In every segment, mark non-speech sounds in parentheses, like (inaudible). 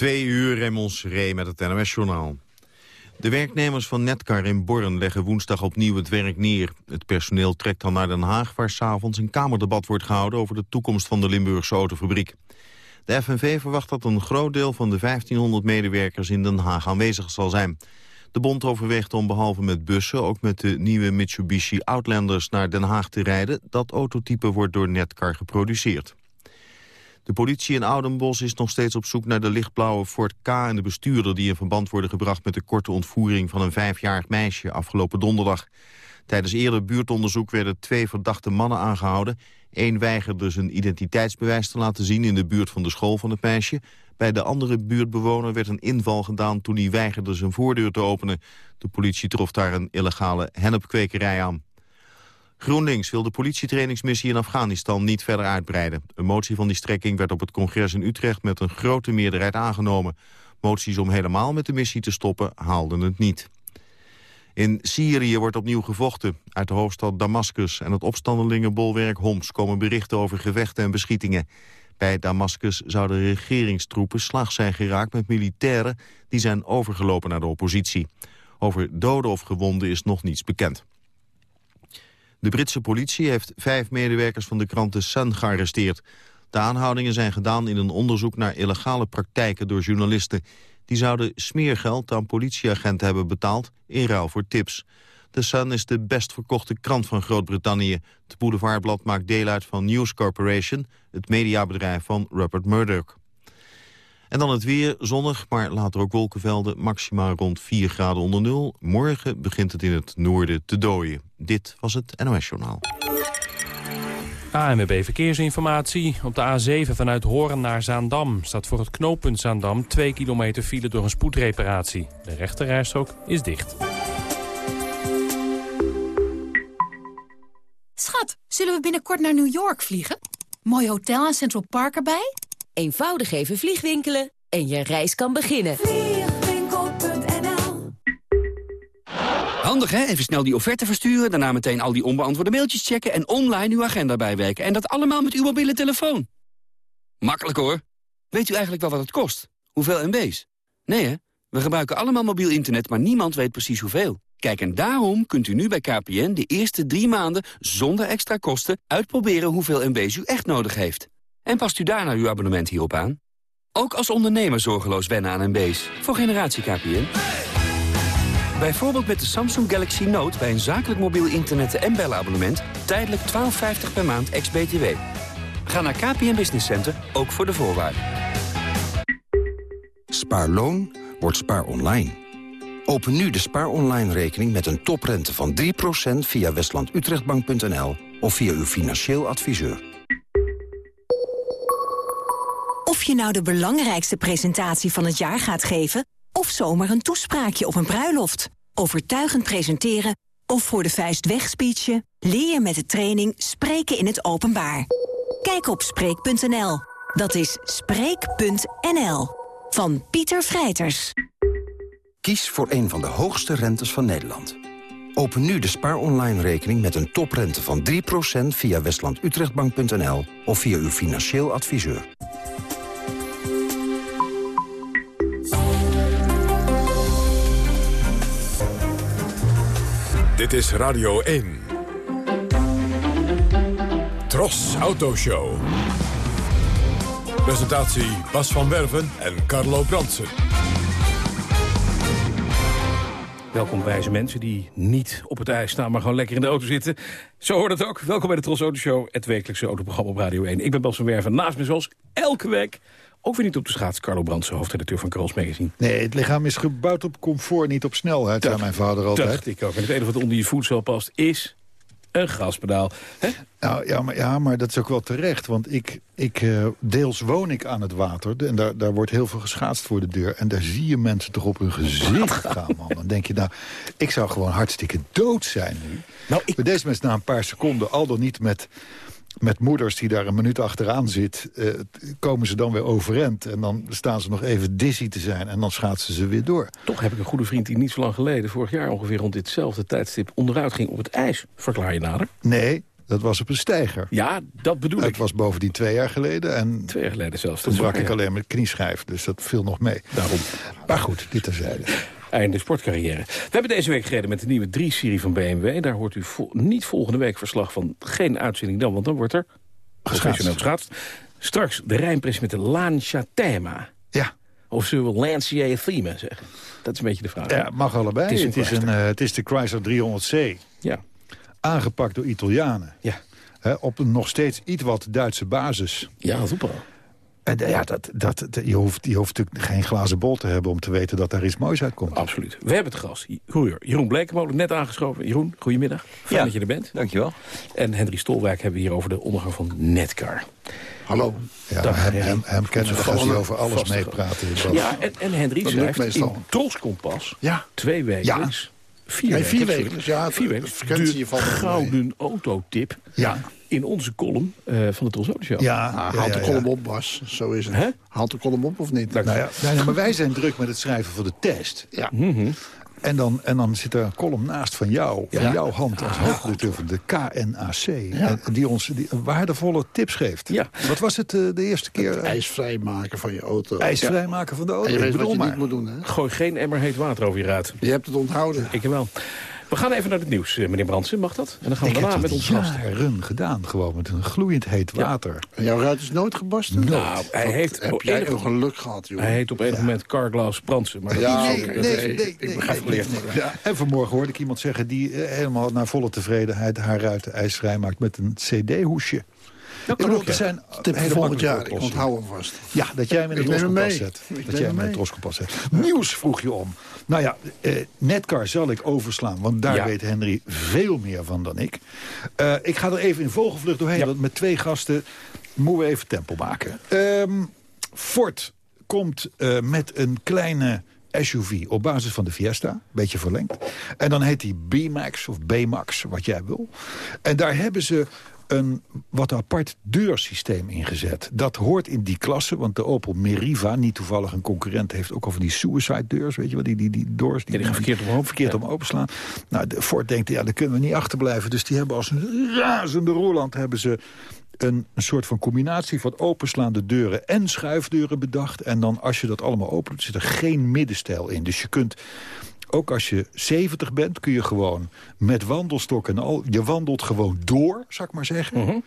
Twee uur Raymond Ree met het NOS-journaal. De werknemers van Netcar in Borren leggen woensdag opnieuw het werk neer. Het personeel trekt dan naar Den Haag... waar s'avonds een kamerdebat wordt gehouden... over de toekomst van de Limburgse autofabriek. De FNV verwacht dat een groot deel van de 1500 medewerkers in Den Haag aanwezig zal zijn. De bond overweegt om behalve met bussen ook met de nieuwe Mitsubishi Outlanders naar Den Haag te rijden. Dat autotype wordt door Netcar geproduceerd. De politie in Oudenbos is nog steeds op zoek naar de lichtblauwe Ford K... en de bestuurder die in verband worden gebracht met de korte ontvoering... van een vijfjarig meisje afgelopen donderdag. Tijdens eerder buurtonderzoek werden twee verdachte mannen aangehouden. Eén weigerde zijn identiteitsbewijs te laten zien in de buurt van de school van het meisje. Bij de andere buurtbewoner werd een inval gedaan toen hij weigerde zijn voordeur te openen. De politie trof daar een illegale hennepkwekerij aan. GroenLinks wil de politietrainingsmissie in Afghanistan niet verder uitbreiden. Een motie van die strekking werd op het congres in Utrecht met een grote meerderheid aangenomen. Moties om helemaal met de missie te stoppen haalden het niet. In Syrië wordt opnieuw gevochten. Uit de hoofdstad Damascus en het opstandelingenbolwerk Homs komen berichten over gevechten en beschietingen. Bij Damascus zouden regeringstroepen slag zijn geraakt met militairen die zijn overgelopen naar de oppositie. Over doden of gewonden is nog niets bekend. De Britse politie heeft vijf medewerkers van de krant The Sun gearresteerd. De aanhoudingen zijn gedaan in een onderzoek naar illegale praktijken door journalisten. Die zouden smeergeld aan politieagenten hebben betaald in ruil voor tips. The Sun is de best verkochte krant van Groot-Brittannië. Het boulevardblad maakt deel uit van News Corporation, het mediabedrijf van Rupert Murdoch. En dan het weer, zonnig, maar later ook wolkenvelden. Maximaal rond 4 graden onder nul. Morgen begint het in het noorden te dooien. Dit was het NOS Journaal. ANWB Verkeersinformatie. Op de A7 vanuit Horen naar Zaandam staat voor het knooppunt Zaandam 2 kilometer file door een spoedreparatie. De rechterrijstrook is dicht. Schat, zullen we binnenkort naar New York vliegen? Mooi hotel en Central Park erbij? Eenvoudig even vliegwinkelen en je reis kan beginnen. Vliegwinkel.nl Handig hè? Even snel die offerte versturen, daarna meteen al die onbeantwoorde mailtjes checken... en online uw agenda bijwerken. En dat allemaal met uw mobiele telefoon. Makkelijk hoor. Weet u eigenlijk wel wat het kost? Hoeveel MB's? Nee hè? We gebruiken allemaal mobiel internet, maar niemand weet precies hoeveel. Kijk, en daarom kunt u nu bij KPN de eerste drie maanden zonder extra kosten uitproberen hoeveel MB's u echt nodig heeft. En past u daarna uw abonnement hierop aan? Ook als ondernemer zorgeloos wennen aan MB's. Voor generatie KPN. Bijvoorbeeld met de Samsung Galaxy Note bij een zakelijk mobiel internet- en bellenabonnement... tijdelijk 12,50 per maand ex-BTW. Ga naar KPN Business Center, ook voor de voorwaarden. Spaarloon wordt spaar online. Open nu de spaar online rekening met een toprente van 3% via westlandutrechtbank.nl of via uw financieel adviseur. Of je nou de belangrijkste presentatie van het jaar gaat geven... of zomaar een toespraakje op een bruiloft. Overtuigend presenteren of voor de vuist wegspeechen... leer je met de training Spreken in het Openbaar. Kijk op Spreek.nl. Dat is Spreek.nl. Van Pieter Vrijters. Kies voor een van de hoogste rentes van Nederland. Open nu de spaar online rekening met een toprente van 3% via westlandutrechtbank.nl of via uw financieel adviseur. Dit is Radio 1. Tros Autoshow. Presentatie Bas van Werven en Carlo Bransen. Welkom wijze mensen die niet op het ijs staan, maar gewoon lekker in de auto zitten. Zo hoort het ook. Welkom bij de Tros Auto Show, het wekelijkse autoprogramma op Radio 1. Ik ben Bas van Werven, naast me zoals elke week ook weer niet op de schaats, Carlo Brandsen, hoofdredacteur van Carlos Magazine. Nee, het lichaam is gebouwd op comfort, niet op snelheid, zei mijn vader altijd. Dacht ik ook. En het enige wat onder je voedsel past is een gaspedaal. Hè? Nou, ja maar, ja, maar dat is ook wel terecht. Want ik, ik, uh, deels woon ik aan het water. En daar, daar wordt heel veel geschaatst voor de deur. En daar zie je mensen toch op hun gezicht (laughs) gaan, man. Dan denk je, nou, ik zou gewoon hartstikke dood zijn nu. Nou, ik... Bij deze mensen na een paar seconden, al dan niet met met moeders die daar een minuut achteraan zit... Uh, komen ze dan weer overend. En dan staan ze nog even dizzy te zijn. En dan schaatsen ze weer door. Toch heb ik een goede vriend die niet zo lang geleden... vorig jaar ongeveer rond ditzelfde tijdstip onderuit ging op het ijs. Verklaar je nader? Nee, Dat was op een steiger. Ja, dat bedoel Het ik. was bovendien twee jaar geleden. En Twee jaar geleden zelfs. toen brak ik alleen mijn knieschijf. Dus dat viel nog mee. Daarom. Maar goed, dit terzijde. Einde sportcarrière. We hebben deze week gereden met de nieuwe 3-serie van BMW. Daar hoort u vo- niet volgende week verslag van. Geen uitzending dan, want dan wordt er professioneel geschaatst. Straks de Rijnpres met de Lancia Thema. Ja. Of zullen we Lancia Thema zeggen? Dat is een beetje de vraag. Ja, mag allebei. Het is een Het is, een, eh, het is de Chrysler 300C. Ja. Aangepakt door Italianen. Ja. Op een nog steeds iets wat Duitse basis. Ja, super. En eh, ja, dat, dat, je, hoeft, je hoeft natuurlijk geen glazen bol te hebben... om te weten dat daar iets moois uitkomt. Absoluut. We hebben het gast. Jeroen Blekemolen, net aangeschoven. Jeroen, goedemiddag. Fijn Ja. dat je er bent. Dankjewel. En Henry Stolwijk hebben we hier over de ondergang van Netcar. Hallo. Ja, Dag, hem, hem, hem kennen we, gaat hij over alles meepraten. Dat- Ja, en, en Henry Dat schrijft in Troskompas Ja. twee weken. Ja. Vier Nee, weken. vier weken. Dus ja, vier de weken. gouden autotip Ja, in onze column eh, van de Tros Show. ja, Ah, ja, haalt ja, de ja. kolom op, Bas. Zo is het. Hè? Haalt de kolom op of niet? Nou ja, maar wij zijn druk met het schrijven van de test. Ja. Mhm. En dan, en dan zit er een column naast van jou, van Ja. jouw hand als hoofdredacteur van de KNAC. En die ons die waardevolle tips geeft. Ja. Wat was het eh, de eerste keer? Het ijsvrij maken van je auto. IJsvrij maken van de auto. En je Ik weet wat bedoel je maar. niet moet doen, hè? Gooi geen emmer heet water over je ruit. Je hebt het onthouden. Ik wel. We gaan even naar het nieuws, eh, meneer Brandsen. Mag dat? En dan gaan we daarna met onze gast. jaren gedaan, gewoon met een gloeiend heet water. En jouw ruit is nooit gebarsten? Nou, hij Wat heeft heb op jij enig- een geluk gehad, joh. Hij heet op enig moment Carglass Brandsen. Maar dat Ja, ook- nee, dat- nee, ik begrijp geleerd. Ja. En vanmorgen hoorde ik iemand zeggen die eh, helemaal naar volle tevredenheid haar ruiten ijsvrij maakt met een cd-hoesje. Dat Ik kan ook, ja. zijn Tip hele voor volgend jaar. Ik onthoud hem vast. Ja, dat jij hem in troskompas mee. zet. Dat jij hem in troskompas zet. Nieuws vroeg je om. Nou ja, eh, Netcar zal ik overslaan, want daar Ja. weet Henry veel meer van dan ik. Eh, ik ga er even in vogelvlucht doorheen, Ja. want met twee gasten moeten we even tempo maken. Ehm, Ford komt eh, met een kleine SUV op basis van de Fiesta, beetje verlengd. En dan heet die B-Max of B-Max, wat jij wil. En daar hebben ze een wat apart deursysteem ingezet. Dat hoort in die klasse, want de Opel Meriva, niet toevallig een concurrent... heeft ook al van die suicide deurs, weet je wel, die, die, die doors... Ja, die gaan verkeerd omhoog. verkeerd Ja. om openslaan. Nou, de Ford denkt, ja, daar kunnen we niet achterblijven. Dus die hebben als een razende Roland hebben ze een, een soort van combinatie van openslaande deuren en schuifdeuren bedacht. En dan als je dat allemaal opent, zit er geen middenstijl in. Dus je kunt, ook als je 70 bent, kun je gewoon met wandelstok en al... je wandelt gewoon door, zou ik maar zeggen. Mhm.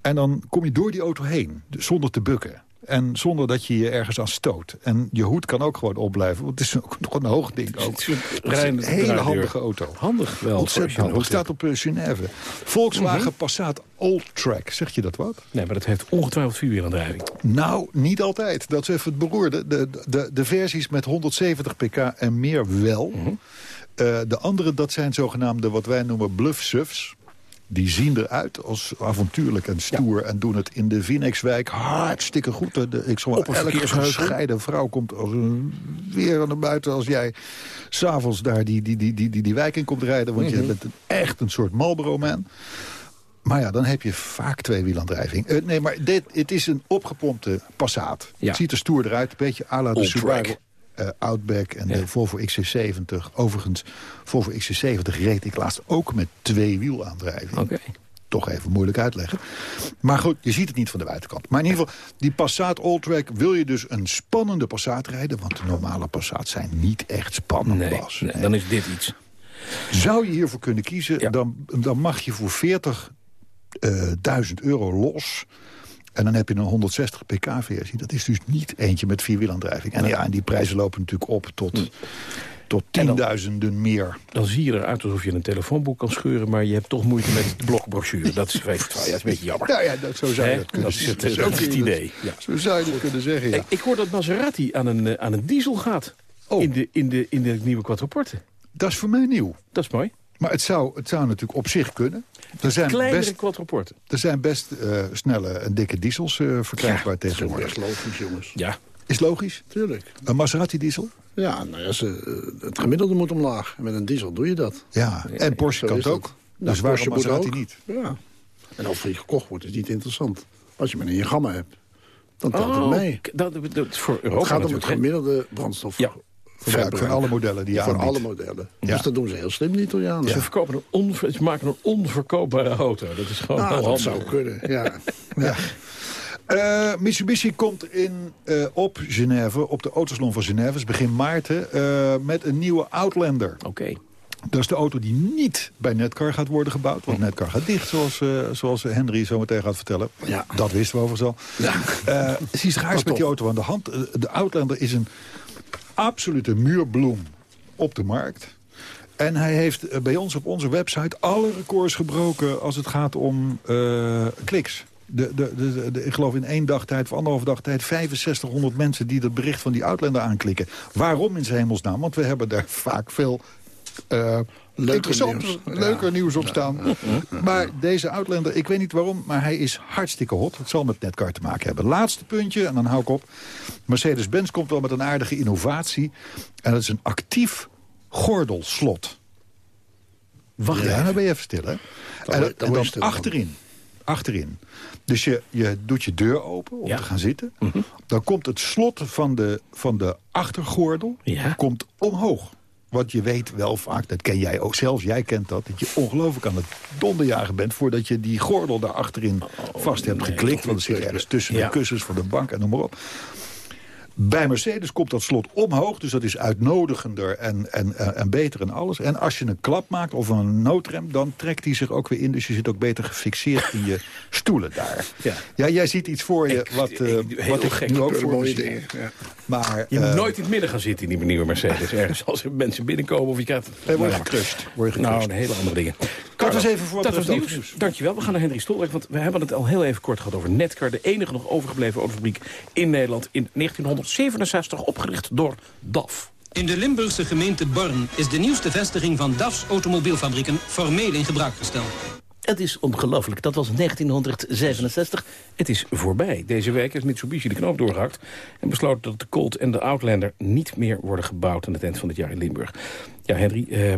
En dan kom je door die auto heen, zonder te bukken. En zonder dat je je ergens aan stoot. En je hoed kan ook gewoon opblijven, want het is ook nog een hoog ding. Ook. Het is een hele handige auto. Handig wel. Ontzettend handig. staat op eh, Genève. Volkswagen Passat Alltrack. Zeg je dat wat? Nee, maar dat heeft ongetwijfeld vierwielaandrijving. Nou, niet altijd. Dat is even het beroerde. De, de, de versies met 170 pk en meer wel. Eh, de andere, dat zijn zogenaamde wat wij noemen bluff-suffs. Die zien eruit als avontuurlijk en stoer... en doen het in de Vinex-wijk hartstikke goed. De- ik zal elke gescheiden vrouw komt als een weer aan de buiten... als jij s'avonds daar die, die, die, die, die, die wijk in komt rijden. Want je bent een, echt een soort Marlboro-man. Maar ja, dan heb je vaak tweewielaandrijving. Eh, nee, maar dit, het is een opgepompte Passat. Ja. Het ziet er stoer eruit. Een beetje à la de. Subaru eh, Outback en Ja. de Volvo XC70. Overigens, Volvo XC70 reed ik laatst ook met tweewielaandrijving. Oké. Toch even moeilijk uitleggen. Maar goed, je ziet het niet van de buitenkant. Maar in ieder geval, die Passat Alltrack wil je dus een spannende Passat rijden. Want de normale Passat zijn niet echt spannend, Nee, Bas. nee, dan is dit iets. Zou je hiervoor kunnen kiezen, Ja. dan, dan mag je voor 40.000 euro los. En dan heb je een 160 pk-versie. Dat is dus niet eentje met vierwielaandrijving. En ja, en die prijzen lopen natuurlijk op tot, tot En dan- tienduizenden meer. Dan zie je eruit alsof je een telefoonboek kan scheuren... maar je hebt toch moeite met de blokbrochure. Dat is, weet ja, dat is een beetje jammer. Ja, ja dat, zo zou je dat kunnen Dat is zeggen. het, Zo dat is het idee. Ja. Zo zou je dat kunnen zeggen, ja. Ik, ik hoor dat Maserati aan een, eh, aan een diesel gaat. Oh. In, de, in, de, in de nieuwe Quattroporte. Dat is voor mij nieuw. Dat is mooi. Maar het zou, het zou natuurlijk op zich kunnen. Er zijn Kleinere best, er zijn best eh, snelle en dikke diesels eh, verkrijgbaar Dat is tegenwoordig. echt logisch, jongens. Ja. Is logisch? Tuurlijk. Een Maserati diesel? Ja, nou ja, ze, eh, het gemiddelde moet omlaag. En met een diesel doe je dat. Ja, en Porsche kan is het ook. Nou, dus waarom Porsche moet Maserati niet? Ja. En of die gekocht wordt, is niet interessant. Als je maar in je gamma hebt, dan telt Oh, het mee. k- dat, dat is voor Europa Het gaat om het gemiddelde brandstof. Ja. Verbruik van alle modellen die je Voor aanbiedt. alle modellen. Ja. Dus dat doen ze heel slim, die Italianen. Ze, verkopen een onver- ze maken een onverkoopbare auto. Dat is gewoon Nou, dat handig. zou kunnen, ja. (laughs) Ja. Eh, Mitsubishi komt in, eh, op Genève, op de Autosalon van Genève, is begin maart, eh, met een nieuwe Outlander. Oké. Dat is de auto die niet bij Netcar gaat worden gebouwd. Want Netcar gaat dicht, zoals, eh, zoals Henry zo meteen gaat vertellen. Ja. Dat wisten we overigens al. Ja. Eh, het is raars met die auto aan de hand. De Outlander is een absolute muurbloem op de markt. En hij heeft eh, bij ons op onze website alle records gebroken... als het gaat om eh, kliks. De, de, de, ik geloof in één dag tijd, of anderhalve dag tijd... 6500 mensen die dat bericht van die Outlander aanklikken. Waarom in zijn hemelsnaam? Want we hebben daar vaak veel... eh interessant, nieuws. leuker Ja. nieuws op staan. Maar deze Outlander, ik weet niet waarom... maar hij is hartstikke hot. Het zal met Netcar te maken hebben. Laatste puntje, en dan hou ik op. Mercedes-Benz komt wel met een aardige innovatie. En dat is een actief gordelslot. Wacht Ja, dan ben je even stil, hè? Dan en dan, dan achterin. Achterin. Dus je, je doet je deur open om Ja. te gaan zitten. Dan komt het slot van de, van de achtergordel Ja. komt omhoog. Want je weet wel vaak, dat ken jij ook zelfs, jij kent dat... dat je ongelooflijk aan het donderjagen bent... voordat je die gordel daar achterin vast hebt geklikt. Want er zit ergens tussen de kussens van de bank en noem maar op. Bij Mercedes komt dat slot omhoog, dus dat is uitnodigender en, en, en, en beter en alles. En als je een klap maakt of een noodrem, dan trekt hij zich ook weer in. Dus je zit ook beter gefixeerd in je (laughs) stoelen daar. Ja. Ja, jij ziet iets voor je Ik- wat, ik- eh, wat ik gek. nu ook voor mooie dingen. Ja. Maar Je moet eh, nooit in het midden gaan zitten in die nieuwe Mercedes. Ergens als er mensen binnenkomen of je krijgt... Word je Nou. Word je Nou, gecrushed. een hele andere dingen. Dat was even voor dat was nieuws. Dankjewel. We gaan naar Henry Stolweg, want we hebben het al heel even kort gehad over Netcar. De enige nog overgebleven autofabriek in Nederland in 1967, opgericht door DAF. In de Limburgse gemeente Born is de nieuwste vestiging van DAF's automobielfabrieken formeel in gebruik gesteld. Het is ongelooflijk. Dat was 1967. Het is voorbij. Deze week is Mitsubishi de knoop doorgehakt... en besloot dat de Colt en de Outlander niet meer worden gebouwd... aan het eind van het jaar in Limburg. Ja, Henry, eh,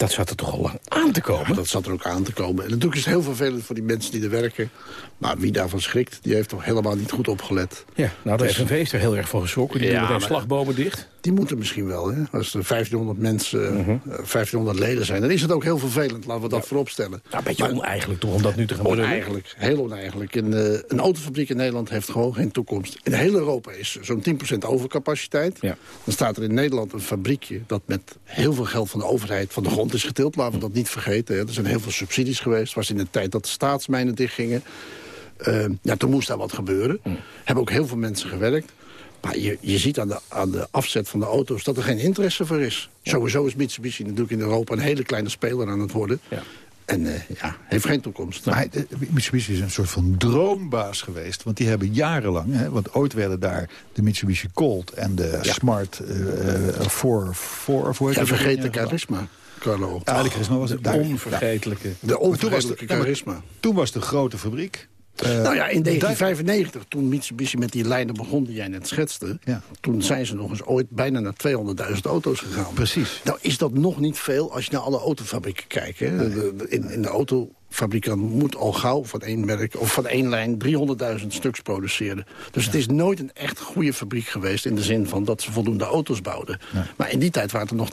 dat zat er toch al lang aan te komen? Ja, dat zat er ook aan te komen. En natuurlijk is het heel vervelend voor die mensen die er werken. Maar wie daarvan schrikt, die heeft toch helemaal niet goed opgelet. Ja, nou, de Dus- FNV is er heel erg van geschrokken. Die Ja, doen meteen maar- slagbomen dicht. Die moeten misschien wel, hè? Als er 1500 mensen, Mhm. eh, 1500 leden zijn... dan is het ook heel vervelend, laten we dat vooropstellen. Nou, een beetje Maar- oneigenlijk toch om dat nu te gaan brullen? Oneigenlijk, heel oneigenlijk. En, eh, een autofabriek in Nederland heeft gewoon geen toekomst. In heel Europa is zo'n 10% overcapaciteit. Ja. Dan staat er in Nederland een fabriekje... dat met heel veel geld van de overheid van de grond is getild. Laten we dat niet vergeten. Hè. Er zijn heel veel subsidies geweest. Het was in de tijd dat de staatsmijnen dichtgingen. Eh, ja, toen moest daar wat gebeuren. Hebben ook heel veel mensen gewerkt. Maar je, je ziet aan de, aan de afzet van de auto's dat er geen interesse voor is. Sowieso is Mitsubishi natuurlijk in Europa een hele kleine speler aan het worden. Ja. En eh, ja, heeft geen toekomst. Maar hij- eh, Mitsubishi is een soort van droombaas geweest. Want die hebben jarenlang... Hè, want ooit werden daar de Mitsubishi Colt en de Smart eh eh, 4... 4 of hoe heet Ja, dat? vergeet de charisma, Carlo. Ja, de charisma was het daar. Onvergetelijke. De toen was onvergetelijke de- charisma. Toen was een grote fabriek. Eh, nou ja, in 1995, toen Mitsubishi met die lijnen begon die jij net schetste... Ja. toen zijn ze nog eens ooit bijna naar 200.000 auto's gegaan. Precies. Nou is dat nog niet veel als je naar alle autofabrieken kijkt. Hè. In, in de autofabrikant moet al gauw van één merk of van één lijn 300.000 stuks produceren. Dus het is nooit een echt goede fabriek geweest in de zin van dat ze voldoende auto's bouwden. Maar in die tijd waren er nog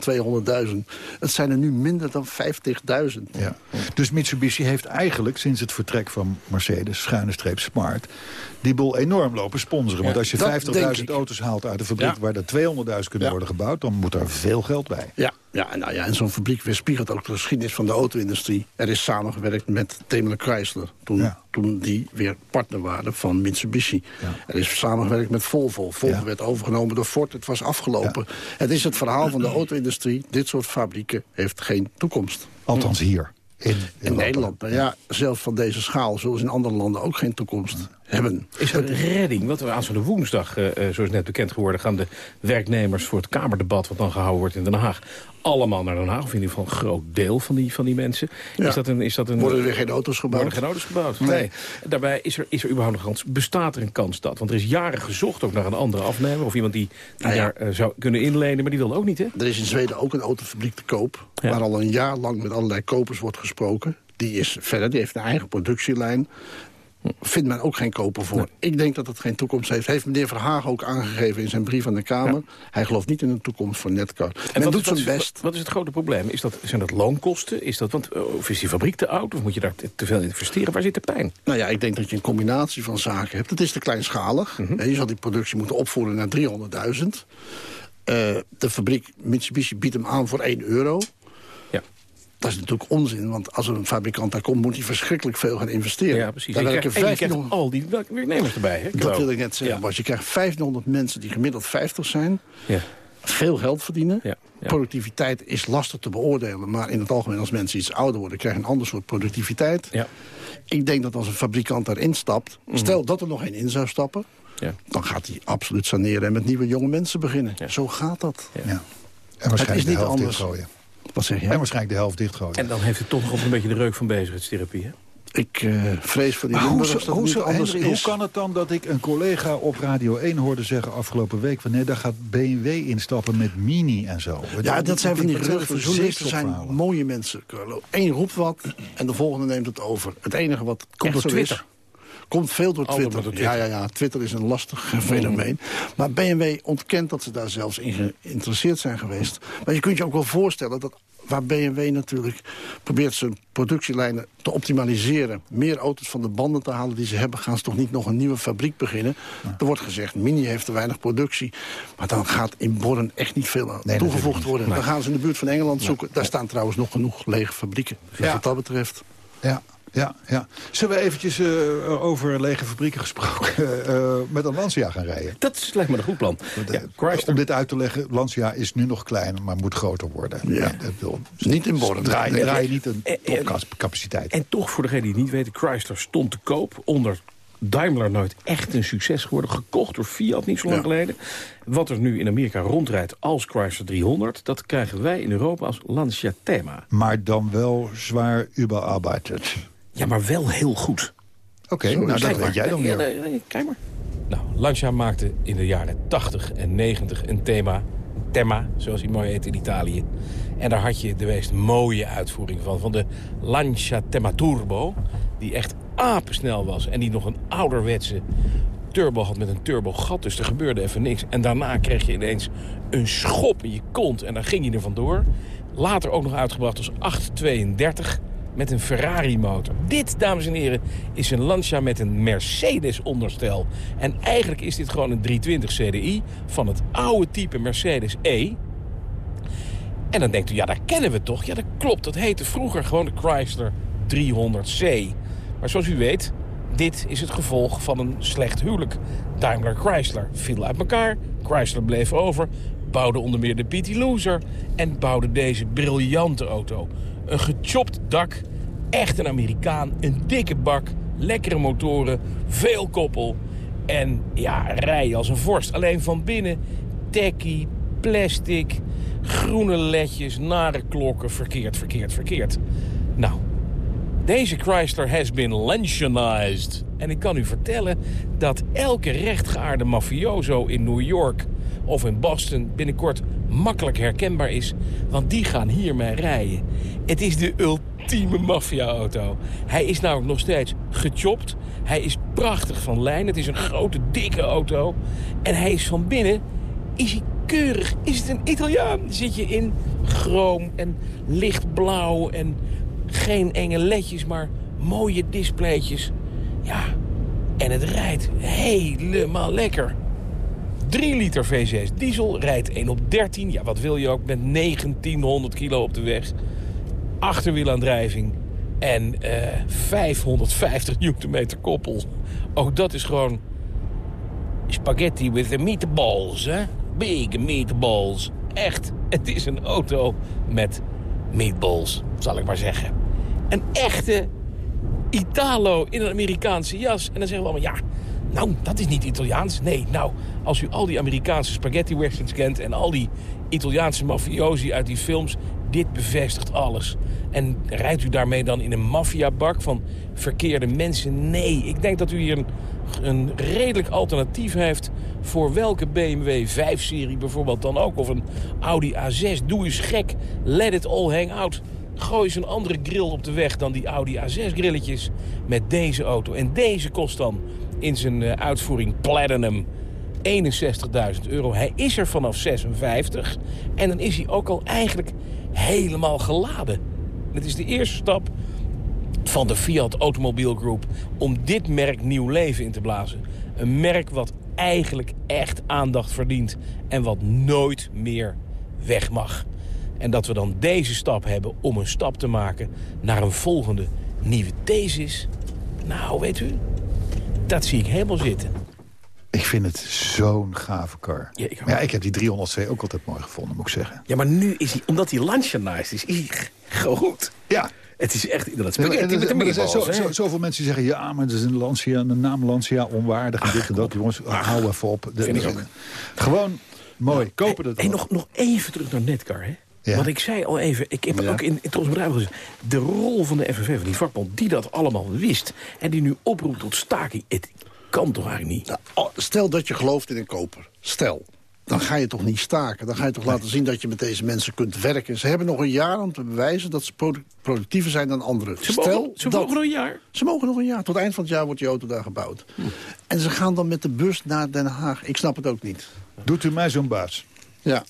200.000. Het zijn er nu minder dan 50.000. Ja. Dus Mitsubishi heeft eigenlijk sinds het vertrek van Mercedes, schuine streep Smart, die boel enorm lopen sponsoren. Want als je dat denk 50.000 ik. auto's haalt uit de fabriek waar er 200.000 kunnen worden gebouwd, dan moet er veel geld bij. Ja, ja, nou ja, en zo'n fabriek weerspiegelt ook de geschiedenis van de auto-industrie. Er is samengewerkt met Daimler Chrysler, toen, Ja. toen die weer partner waren van Mitsubishi. Er is samengewerkt met Volvo. Volvo Ja. werd overgenomen door Ford, het was afgelopen. Het is het verhaal van de auto-industrie. Dit soort fabrieken heeft geen toekomst. Althans hier. In, In. Nederland, nou ja, zelfs van deze schaal... zullen ze in andere landen ook geen toekomst hebben. Is er redding? Want we aanstaande woensdag, eh, zoals net bekend geworden... gaan de werknemers voor het Kamerdebat, wat dan gehouden wordt in Den Haag... allemaal naar Den Haag, of in ieder geval een groot deel van die, van die mensen. Ja. Is dat een, is dat een, Worden er weer geen auto's gebouwd? Worden geen auto's gebouwd? Nee. Nee. Daarbij is er, is er überhaupt een kans, bestaat er een kans dat? Want er is jaren gezocht ook naar een andere afnemer... of iemand die, die Nou ja. daar eh, zou kunnen inlenen, maar die wilde ook niet, hè? Er is in Zweden ook een autofabriek te koop... Ja. waar al een jaar lang met allerlei kopers wordt gesproken. Die is verder, die heeft een eigen productielijn. Vindt men ook geen koper voor. Ik denk dat het geen toekomst heeft. Heeft meneer Verhagen ook aangegeven in zijn brief aan de Kamer. Hij gelooft niet in een toekomst voor Netcar. En men wat, doet zijn best. Wat is het grote probleem? Is dat, zijn dat loonkosten? Is dat, want, uh, of is die fabriek te oud? Of moet je daar te, veel investeren? Waar zit de pijn? Nou ja, ik denk dat je een combinatie van zaken hebt. Het is te kleinschalig. Mhm. Je zal die productie moeten opvoeren naar 300.000. Uh, de fabriek Mitsubishi biedt hem aan voor 1 euro. Dat is natuurlijk onzin, want als er een fabrikant daar komt... moet hij verschrikkelijk veel gaan investeren. Ja, precies. Daar je krijgt- en je 1500 krijgt al die werknemers erbij. Hè? Dat wil ik net zeggen, Bas. Je krijgt 1500 mensen die gemiddeld 50 zijn. Ja. Veel geld verdienen. Ja, ja. Productiviteit is lastig te beoordelen. Maar in het algemeen, als mensen iets ouder worden... krijgen een ander soort productiviteit. Ja. Ik denk dat als een fabrikant daarin stapt... stel dat er nog geen in zou stappen... Ja. dan gaat hij absoluut saneren en met nieuwe jonge mensen beginnen. Zo gaat dat. Ja. En Het waarschijnlijk is de niet helft anders. dichtgooien. Wat zeg je? En waarschijnlijk de helft dichtgooien. En dan heeft het toch nog een beetje de reuk van bezigheidstherapie, hè? Ik eh, vrees voor die hoe, zo- hoe, zo- anders Henry, hoe kan het dan dat ik een collega op Radio 1 hoorde zeggen afgelopen week... van nee, daar gaat BMW instappen met Mini en zo. Ja, dat zijn van die geruchten. zijn Journalisten zijn mooie mensen, Carlo. Eén roept wat en de volgende neemt het over. Het enige wat Komt echt door Twitter. Is, komt veel Twitter. door Twitter. Ja, ja, ja. Twitter is een lastig (laughs) fenomeen. Maar BMW ontkent dat ze daar zelfs in geïnteresseerd zijn geweest. Maar je kunt je ook wel voorstellen dat waar BMW natuurlijk probeert zijn productielijnen te optimaliseren... meer auto's van de banden te halen die ze hebben... gaan ze toch niet nog een nieuwe fabriek beginnen. Er wordt gezegd, Mini heeft te weinig productie. Maar dan gaat in Born echt niet veel aan Nee, toegevoegd worden. niet. Dan gaan ze in de buurt van Engeland zoeken. Daar staan trouwens nog genoeg lege fabrieken. Dus wat dat betreft... Ja, ja, ja. Zullen we eventjes eh, over lege fabrieken gesproken (laughs) eh, met een Lancia gaan rijden? Dat lijkt me een goed plan. Want, Ja, eh, Chrysler. Om dit uit te leggen, Lancia is nu nog klein, maar moet groter worden. Ja. En dat wil- Niet in Born. Draai, Nee. draai niet een En- en- topcapaciteit. En toch, voor degenen die het niet weten, Chrysler stond te koop onder Daimler nooit echt een succes geworden. Gekocht door Fiat niet zo lang Ja. geleden. Wat er nu in Amerika rondrijdt als Chrysler 300... dat krijgen wij in Europa als Lancia Thema. Maar dan wel zwaar überarbeitet. Ja, maar wel heel goed. Oké, nou dat weet jij dan Ja, weer. nee, nee, kijk maar. Nou, Lancia maakte in de jaren 80 en 90 een thema. Thema, zoals hij mooi heet in Italië. En daar had je de meest mooie uitvoering van. Van de Lancia Thema Turbo. Die echt apensnel was. En die nog een ouderwetse turbo had met een turbogat. Dus er gebeurde even niks. En daarna kreeg je ineens een schop in je kont. En dan ging je er vandoor. Later ook nog uitgebracht als 832 met een Ferrari-motor. Dit, dames en heren, is een Lancia met een Mercedes-onderstel. En eigenlijk is dit gewoon een 320 CDI van het oude type Mercedes E. En dan denkt u, ja, daar kennen we toch? Ja, dat klopt. Dat heette vroeger gewoon de Chrysler 300C. Maar zoals u weet, dit is het gevolg van een slecht huwelijk. Daimler Chrysler viel uit elkaar. Chrysler bleef over. Bouwde onder meer de PT Loser. En bouwde deze briljante auto. Een gechopt dak. Echt een Amerikaan. Een dikke bak. Lekkere motoren. Veel koppel. En ja, rijden als een vorst. Alleen van binnen techie, plastic, groene ledjes, nare klokken. Verkeerd, verkeerd, verkeerd. Nou, deze Chrysler has been Lancianized. En ik kan u vertellen dat elke rechtgeaarde mafioso in New York of in Boston binnenkort makkelijk herkenbaar is. Want die gaan hiermee rijden. Het is de ultieme maffia-auto. Hij is namelijk nog steeds gechopt. Hij is prachtig van lijn. Het is een grote, dikke auto. En hij is van binnen is hij keurig. Is het een Italiaan? Zit je in chroom en lichtblauw en geen enge ledjes, maar mooie displaytjes. Ja, en het rijdt helemaal lekker. 3 liter V6 diesel rijdt 1 op 13. Ja, wat wil je ook met 1900 kilo op de weg. Achterwielaandrijving en eh 550 newtonmeter koppel. Ook dat is gewoon spaghetti with the meatballs, hè? Big meatballs. Echt, het is een auto met meatballs, zal ik maar zeggen. Een echte Italo in een Amerikaanse jas. En dan zeggen we allemaal, ja, nou, dat is niet Italiaans. Nee, nou, als u al die Amerikaanse spaghetti westerns kent... en al die Italiaanse mafiosi uit die films... dit bevestigt alles. En rijdt u daarmee dan in een maffiabak van verkeerde mensen? Nee, ik denk dat u hier een, een redelijk alternatief heeft... voor welke BMW 5-serie bijvoorbeeld dan ook. Of een Audi A6. Doe eens gek. Let it all hang out. Gooi ze een andere grill op de weg dan die Audi A6 grilletjes met deze auto. En deze kost dan in zijn eh, uitvoering Platinum 61.000 euro. Hij is er vanaf 56 en dan is hij ook al eigenlijk helemaal geladen. Het is de eerste stap van de Fiat Automobiel Group om dit merk nieuw leven in te blazen. Een merk wat eigenlijk echt aandacht verdient en wat nooit meer weg mag. En dat we dan deze stap hebben om een stap te maken naar een volgende nieuwe thesis. Nou, weet u, dat zie ik helemaal zitten. Ik vind het zo'n gave car. Ja, ik, Maar ja, ik heb die 300C ook altijd mooi gevonden, moet ik zeggen. Ja, maar nu is hij, omdat hij Lancia-nice is, is hij groot. Ja. Het is echt inderdaad spaghetti met de meatballs, zo, zoveel mensen die zeggen... ja, maar het is een, Lancia, een naam Lancia onwaardig en dit en dat. Jongens, hou even op. De- vind ik ook. Gewoon mooi, kopen het Hey, nog, nog even terug naar Netcar, hè? Ja. Want ik zei al even, ik heb Ja. ook in, in Bedrijf gezegd... de rol van de FNV, van die vakbond, die dat allemaal wist... en die nu oproept tot staking, het kan toch eigenlijk niet? Nou, stel dat je gelooft in een koper. Stel. Dan ga je toch niet staken. Dan ga je toch laten zien dat je met deze mensen kunt werken. Ze hebben nog een jaar om te bewijzen dat ze produ- productiever zijn dan anderen. Ze Stel mogen, ze dat- mogen nog een jaar. Ze mogen nog een jaar. Tot eind van het jaar wordt die auto daar gebouwd. En ze gaan dan met de bus naar Den Haag. Ik snap het ook niet. Doet u mij zo'n baas? Ja.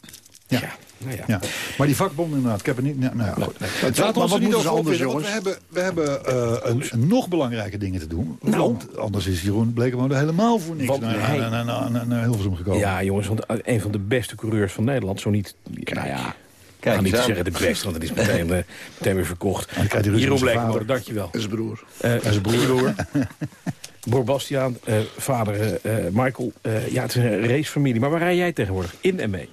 Ja. Nou ja. Ja. Maar die vakbond inderdaad, ik heb het niet... Nou, nou ja, goed. Het Laten we maar ons er niet over anders, jongens? We hebben, we hebben eh, een, een nog belangrijke dingen te doen. Nou. Want anders is Jeroen Blekemolen helemaal voor niks Want naar, hij- naar, naar, naar, naar, naar Hilversum gekomen. Ja, jongens, want een van de beste coureurs van Nederland, zo niet... Nou ja, ik Kijk ga niet zeggen de beste, want het is meteen, (laughs) eh, meteen weer verkocht. ruzie Jeroen Blekemolen, vader. dankjewel. En zijn broer. Eh, en zijn broer. Boer (laughs) Bastiaan, eh, vader Michael. eh, ja, het is een racefamilie. Maar waar rij jij tegenwoordig? In en mee?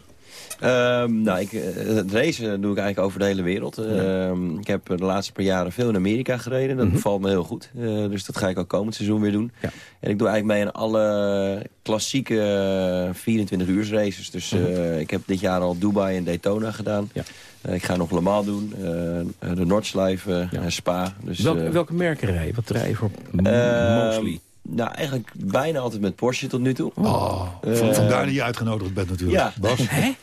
Ehm, nou, ik, eh, het racen doe ik eigenlijk over de hele wereld. Ehm, ik heb de laatste paar jaren veel in Amerika gereden. Dat bevalt me heel goed. Eh, dus dat ga ik ook komend seizoen weer doen. Ja. En ik doe eigenlijk mee aan alle klassieke 24-uurs races. Dus eh, ik heb dit jaar al Dubai en Daytona gedaan. Ja. Ik ga nog Le Mans doen. eh, de Nordschleife, Spa. Dus, welke, eh, welke merken rij? Wat rij je voor ehm, mostly? Nou, eigenlijk bijna altijd met Porsche tot nu toe. Oh, van- vandaar dat je uitgenodigd bent natuurlijk. ja. Bas? Hè? (laughs)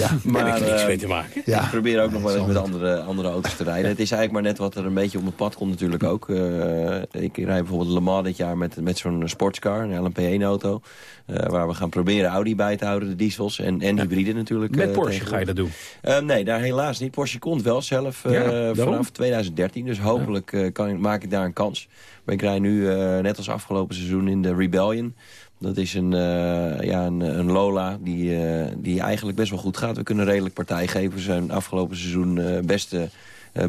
Ja. (laughs) Daar heb ik niks eh, mee te maken. Ja. Ik probeer ook nog wel eens met andere, andere auto's te rijden. Het is eigenlijk maar net wat er een beetje op mijn pad komt natuurlijk ook. Eh, ik rij bijvoorbeeld Le Mans dit jaar met, met zo'n sportscar, een LMP1-auto. eh, waar we gaan proberen Audi bij te houden, de diesels. En, en hybride natuurlijk. Met eh, Porsche ga je dat doen? Eh, nee, daar helaas niet. Porsche komt wel zelf eh, vanaf 2013. Dus hopelijk eh, kan, ik- maak ik daar een kans. Maar ik rij nu, eh, net als afgelopen seizoen, in de Rebellion. Dat is een, eh, ja, een, een Lola die, eh, die eigenlijk best wel goed gaat. We kunnen redelijk partij geven. We zijn afgelopen seizoen eh, beste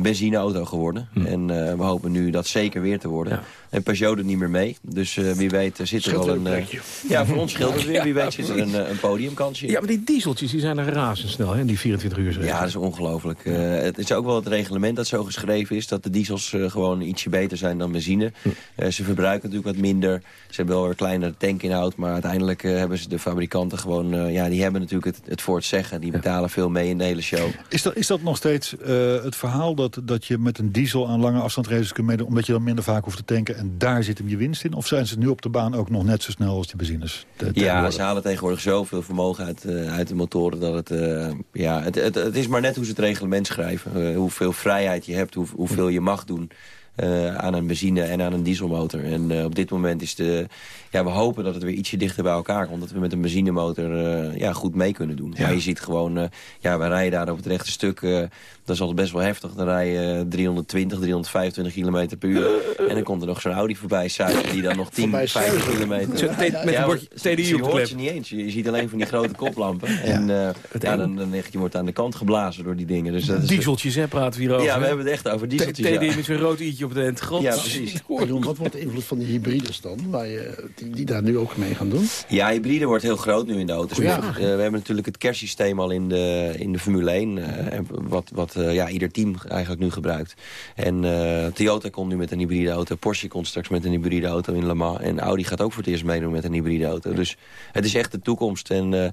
benzineauto geworden. En eh, we hopen nu dat zeker weer te worden. Hm. Ja. En Peugeot doet niet meer mee. Dus eh, wie weet eh, zit er wel weer een... eh, ja, voor ons scheelt het weer. Wie weet zit er een, eh, een podiumkansje in. Ja, maar die dieseltjes die zijn er razendsnel, hè? Die 24 uur. Ja, dat is ongelooflijk. Eh, het is ook wel het reglement dat zo geschreven is... dat de diesels eh, gewoon ietsje beter zijn dan benzine. Eh, ze verbruiken natuurlijk wat minder. Ze hebben wel een kleinere tankinhoud... maar uiteindelijk eh, hebben ze de fabrikanten gewoon... eh, ja, die hebben natuurlijk het, het voor het zeggen. Die betalen veel mee in de hele show. Is dat, is dat nog steeds eh, het verhaal dat, dat je met een diesel aan lange afstandsraces kunt meedoen... omdat je dan minder vaak hoeft te tanken en daar zit hem je winst in? Of zijn ze nu op de baan ook nog net zo snel als die benzines? Ja, ze halen tegenwoordig zoveel vermogen uit, eh, uit de motoren... dat het, eh, ja, het, het, het is maar net hoe ze het reglement schrijven. Eh, hoeveel vrijheid je hebt, hoe, hoeveel je mag doen... eh, aan een benzine en aan een dieselmotor. En eh, op dit moment is de... Ja, we hopen dat het weer ietsje dichter bij elkaar komt. Dat we met een benzinemotor eh, ja, goed mee kunnen doen. Maar je ziet gewoon... eh, ja, we rijden daar op het rechte stuk... eh, dat is altijd best wel heftig. Dan rij je 320, 325 kilometer per uur. (laughs) En dan komt er nog zo'n Audi voorbij suizen... die dan nog 10, Voorbij 50 suizen. kilometer... Zo, te- met een Ja, bordje TDI je op de hoort klep. ze niet eens. Je, je ziet alleen van die grote koplampen. En eh, ja, dan, dan je wordt aan de kant geblazen door die dingen. Dus dat is, Dieseltjes, hè, praten we hier over. Ja, we hebben het echt over dieseltjes. TD ja. met zo'n rood i'tje op de end. God, Ja, (laughs) precies. Jeroen, wat wordt de invloed van die hybrides dan? Waar je, die, die daar nu ook mee gaan doen? Ja, hybride wordt heel groot nu in de autosport. Ja. Eh, we hebben natuurlijk het kersysteem al in de, in de Formule 1. eh, en wat wat eh, ja, ieder team eigenlijk nu gebruikt. En eh, Toyota komt nu met een hybride auto. Porsche komt straks met een hybride auto in Le Mans. En Audi gaat ook voor het eerst meedoen met een hybride auto. Dus het is echt de toekomst. En eh,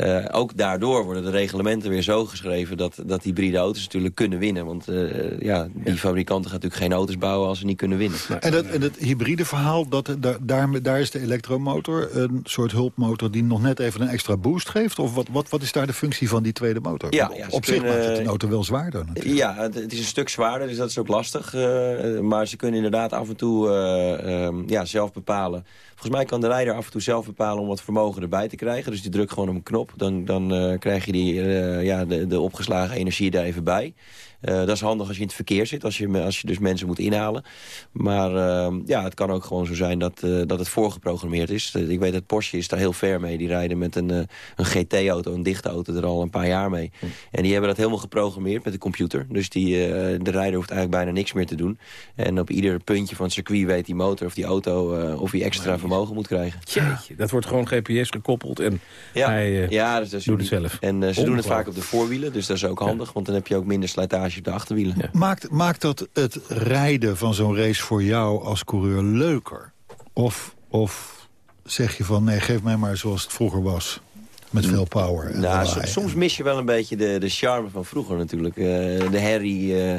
Uh, ook daardoor worden de reglementen weer zo geschreven... dat, dat hybride auto's natuurlijk kunnen winnen. Want uh, ja, die fabrikanten gaan natuurlijk geen auto's bouwen als ze niet kunnen winnen. En dat, en dat hybride verhaal, dat, daar, daar is de elektromotor... een soort hulpmotor die nog net even een extra boost geeft? Of wat, wat, wat is daar de functie van die tweede motor? Ja, ja, Op zich kunnen, maakt het een auto wel zwaarder natuurlijk. Ja, het, is een stuk zwaarder, dus dat is ook lastig. Uh, maar ze kunnen inderdaad af en toe um, ja, zelf bepalen Volgens mij kan de rijder af en toe zelf bepalen om wat vermogen erbij te krijgen. Dus die drukt gewoon op een knop. Dan, uh, krijg je die, uh, ja, de, de opgeslagen energie daar even bij. Uh, dat is handig als je in het verkeer zit, als je, als je dus mensen moet inhalen. Maar uh, ja, het kan ook gewoon zo zijn dat, uh, dat het voorgeprogrammeerd is. ik weet dat Porsche is daar heel ver mee. Die rijden met een, een GT-auto, een dichte auto, er al een paar jaar mee. Hm. En die hebben dat helemaal geprogrammeerd met de computer. Dus die, de rijder hoeft eigenlijk bijna niks meer te doen. En op ieder puntje van het circuit weet die motor of die auto... of hij extra vermogen moet krijgen. Jeetje, dat wordt gewoon GPS gekoppeld en ja, hij ja, dus dat doet het zelf. En ze doen het vaak op de voorwielen, dus dat is ook handig. Want dan heb je ook minder slijtage op de achterwielen. Maakt, maakt dat het rijden van zo'n race voor jou als coureur leuker? Of, of zeg je van, nee, geef mij maar zoals het vroeger was? Met veel power. En nou, soms mis je wel een beetje de, de charme van vroeger natuurlijk. Uh, de herrie, uh,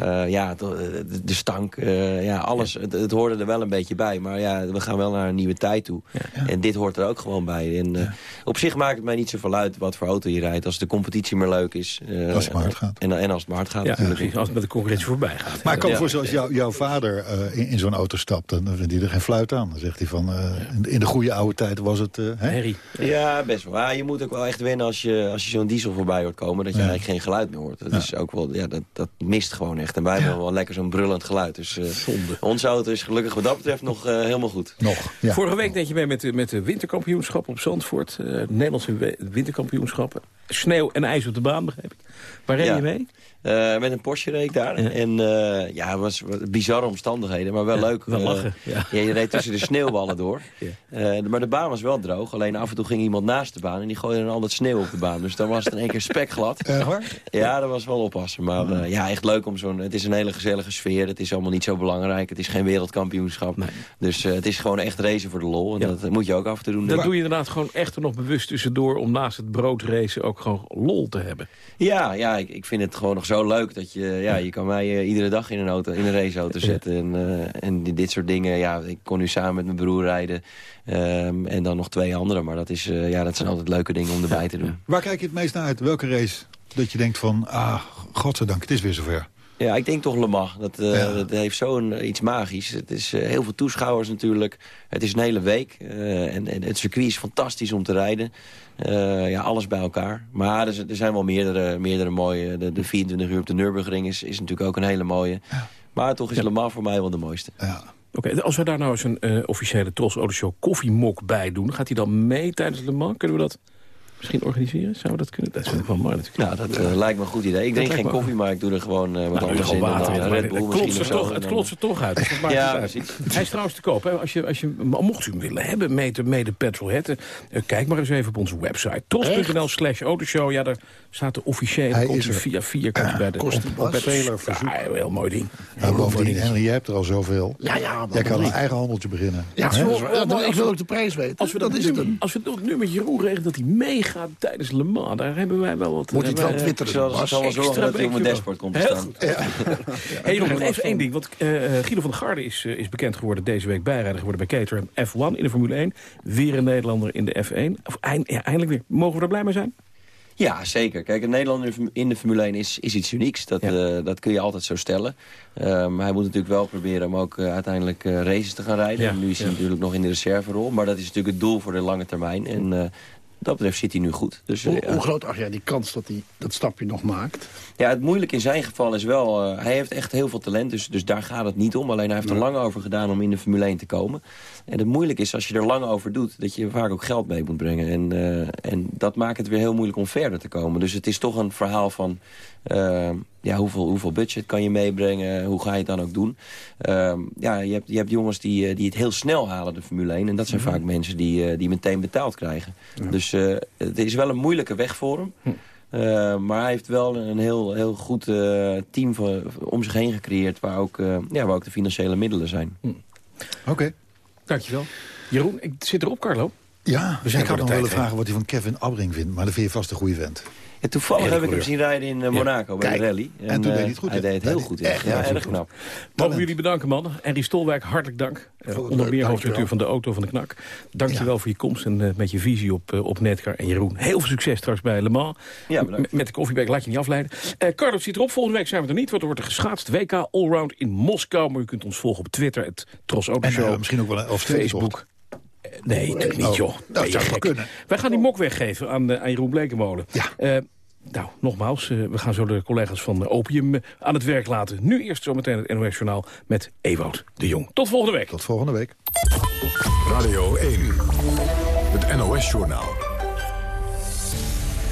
uh, ja, de, de stank, uh, ja, alles. Het, het, hoorde er wel een beetje bij. Maar ja, we gaan wel naar een nieuwe tijd toe. Ja, en dit hoort er ook gewoon bij. En uh, op zich maakt het mij niet zoveel uit wat voor auto je rijdt. Als de competitie maar leuk is. als het maar hard gaat. En, en als het maar hard gaat natuurlijk. Als het met de concurrentie voorbij gaat. Maar ik kan voor zoals jou, jouw vader in, in zo'n auto stapt, dan vindt hij er geen fluit aan. Dan zegt hij van, in, in, de goede oude tijd was het... Herrie. Ja, best wel. je moet ook wel echt wennen als je, als je zo'n diesel voorbij hoort komen. Dat je eigenlijk geen geluid meer hoort. Dat, is ook wel, ja, dat, dat mist gewoon echt. En wij hebben wel lekker zo'n brullend geluid. Dus uh, onze auto is gelukkig wat dat betreft nog uh, helemaal goed. Nog, ja. Vorige week deed je mee met, de, met de winterkampioenschap op Zandvoort. Uh, Nederlandse winterkampioenschappen. Sneeuw en ijs op de baan, begrijp ik. Waar reed ja. je mee? Uh, met een Porsche reed ik daar. Ja. En uh, ja, het was bizarre omstandigheden, maar wel ja, leuk. Wel uh, lachen. Ja. je reed tussen de (laughs) sneeuwballen door. maar de baan was wel droog. Alleen af en toe ging iemand naast de baan en die gooide dan al dat sneeuw op de baan. Dus dan was het in één keer spekglad. (laughs) Ja, dat was wel oppassen. Maar ja, echt leuk om zo'n... Het is een hele gezellige sfeer. Het is allemaal niet zo belangrijk. Het is geen wereldkampioenschap. Nee. Dus het is gewoon echt racen voor de lol. En dat moet je ook af en toe doen. Dat doe je inderdaad gewoon echt er nog bewust tussendoor... om naast het broodracen ook gewoon lol te hebben. Ja, ja ik, ik vind het gewoon nog zo leuk dat je... Ja, je kan mij uh, iedere dag in een, auto, in een raceauto zetten. En, uh, en dit soort dingen. Ja, ik kon nu samen met mijn broer rijden. Um, en dan nog twee anderen. Maar dat, is, uh, ja, dat zijn altijd leuke dingen om erbij te doen. Waar kijk je het meest naar uit? Welke race? Dat je denkt van, ah, godzijdank, het is weer zover. Ja, ik denk toch Le Mans. Dat, uh, ja. dat heeft zo'n uh, iets magisch. Het is uh, heel veel toeschouwers natuurlijk. Het is een hele week. En, en, het circuit is fantastisch om te rijden. Ja, alles bij elkaar. Maar er, er, zijn wel meerdere, meerdere mooie. De, de 24 uur op de Nürburgring is, is natuurlijk ook een hele mooie. Ja. Maar toch is ja. Le Mans voor mij wel de mooiste. Ja. Oké, okay, als we daar nou eens een uh, officiële Tros Autoshow koffiemok bij doen... gaat hij dan mee tijdens Le Mans? Kunnen we dat misschien organiseren? Zou dat kunnen? Dat is wel mooi natuurlijk. Nou, dat uh, lijkt me een goed idee. Ik drink geen koffie, maar ik doe er gewoon uh, wat nou, anders in. Water, dan, Red Bull het klotst er toch, het klotst er toch uit. Dus ja. Hij is trouwens te koop. Hè? Als je, als je, mocht u hem willen hebben, mede, mede petrolhead... Uh, kijk maar eens even op onze website. tros.nl slash autoshow. Ja, daar staat de officiële. Hij komt is er. via vier komt bij de kost een speler verzoek. Ja, heel mooi ding. Ja, bovendien, Henry, jij hebt er al zoveel. Ja, ja. Jij kan een eigen handeltje beginnen. Ja, ik wil ook de prijs weten. Als we dat is het Als we het nu met Jeroen regelen dat hij meegaat tijdens Le Mans... daar hebben wij wel wat... Moet hij het wel twitteren? Ik zal wel zorgen dat hij op mijn dashboard komt te staan. Ja. (laughs) Hey, nog even één ding. Want uh, Guido van der Garde is, uh, is bekend geworden deze week bijrijder geworden bij Caterham F1 in de Formule 1. Weer een Nederlander in de F1. Of eind, ja, eindelijk weer. Mogen we er blij mee zijn? Ja, zeker. Kijk, een Nederlander in de Formule 1 is, is iets unieks. Dat, ja. uh, dat kun je altijd zo stellen. Um, hij moet natuurlijk wel proberen om ook uh, uiteindelijk uh, races te gaan rijden. Ja. Nu is hij ja. natuurlijk nog in de reserverol. Maar dat is natuurlijk het doel voor de lange termijn. En dat betreft zit hij nu goed. Dus, hoe, hoe groot acht jij die kans dat hij dat stapje nog maakt? Ja, het moeilijk in zijn geval is wel... Uh, hij heeft echt heel veel talent, dus, dus daar gaat het niet om. Alleen hij heeft er lang over gedaan om in de Formule 1 te komen. En het moeilijk is, als je er lang over doet... dat je vaak ook geld mee moet brengen. En, uh, en dat maakt het weer heel moeilijk om verder te komen. Dus het is toch een verhaal van... Uh, ja, hoeveel, hoeveel budget kan je meebrengen? Hoe ga je het dan ook doen? Uh, ja, je hebt, je hebt jongens die, die het heel snel halen, de Formule 1. En dat zijn mm -hmm. vaak mensen die, die meteen betaald krijgen. Ja. Dus uh, het is wel een moeilijke weg voor hem. Hm. Uh, maar hij heeft wel een heel, heel goed uh, team voor, om zich heen gecreëerd... waar ook, uh, ja, waar ook de financiële middelen zijn. Hm. Oké. Okay. Dankjewel. Jeroen, ik zit erop, Carlo. Ja, We zijn ik had nog willen vragen wat hij van Kevin Abbring vindt. Maar dat vind je vast een goede vent. En toevallig heb ik hem zien rijden in eh, Monaco bij de rally. en toen eh, deed hij het goed, Hij deed het heel goed, echt Ja, heel erg knap. Mogen jullie bedanken, man. Henry Stolwijk, hartelijk dank. Eh, onder meer dankjewel. hoofdredacteur van de Auto van de Knak. Dank je wel voor je komst en eh, met je visie op, eh, op Netcar. En Jeroen, heel veel succes straks bij Le Mans. Ja, bedankt. M- Met de koffieberg laat je niet afleiden. Eh Carlos zit erop. Volgende week zijn we er niet, want er wordt er geschaatst. WK Allround in Moskou. Maar u kunt ons volgen op Twitter, het Tros Auto En Show. eh, misschien ook wel een Elfstedentocht. Facebook. Nee, natuurlijk niet, Oh, joh. dat zou wel kunnen. Wij gaan die mok weggeven aan, eh, aan Jeroen Blekemolen. Ja. Eh, nou, nogmaals, eh, we gaan zo de collega's van Opium aan het werk laten. Nu eerst zometeen het NOS Journaal met Ewout de Jong. Tot volgende week. Tot volgende week. Radio 1. Het NOS-journaal.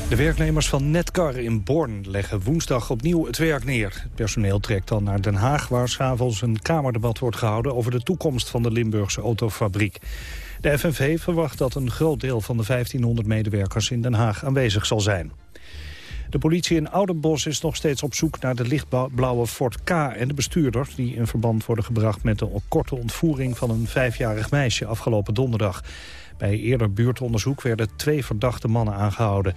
De werknemers van Netcar in Born leggen woensdag opnieuw het werk neer. Het personeel trekt dan naar Den Haag... waar s'avonds een kamerdebat wordt gehouden... over de toekomst van de Limburgse autofabriek. De FNV verwacht dat een groot deel van de 1500 medewerkers in Den Haag aanwezig zal zijn. De politie in Oudenbos is nog steeds op zoek naar de lichtblauwe Ford K en de bestuurder... die in verband worden gebracht met de korte ontvoering van een vijfjarig meisje afgelopen donderdag. Bij eerder buurtonderzoek werden twee verdachte mannen aangehouden.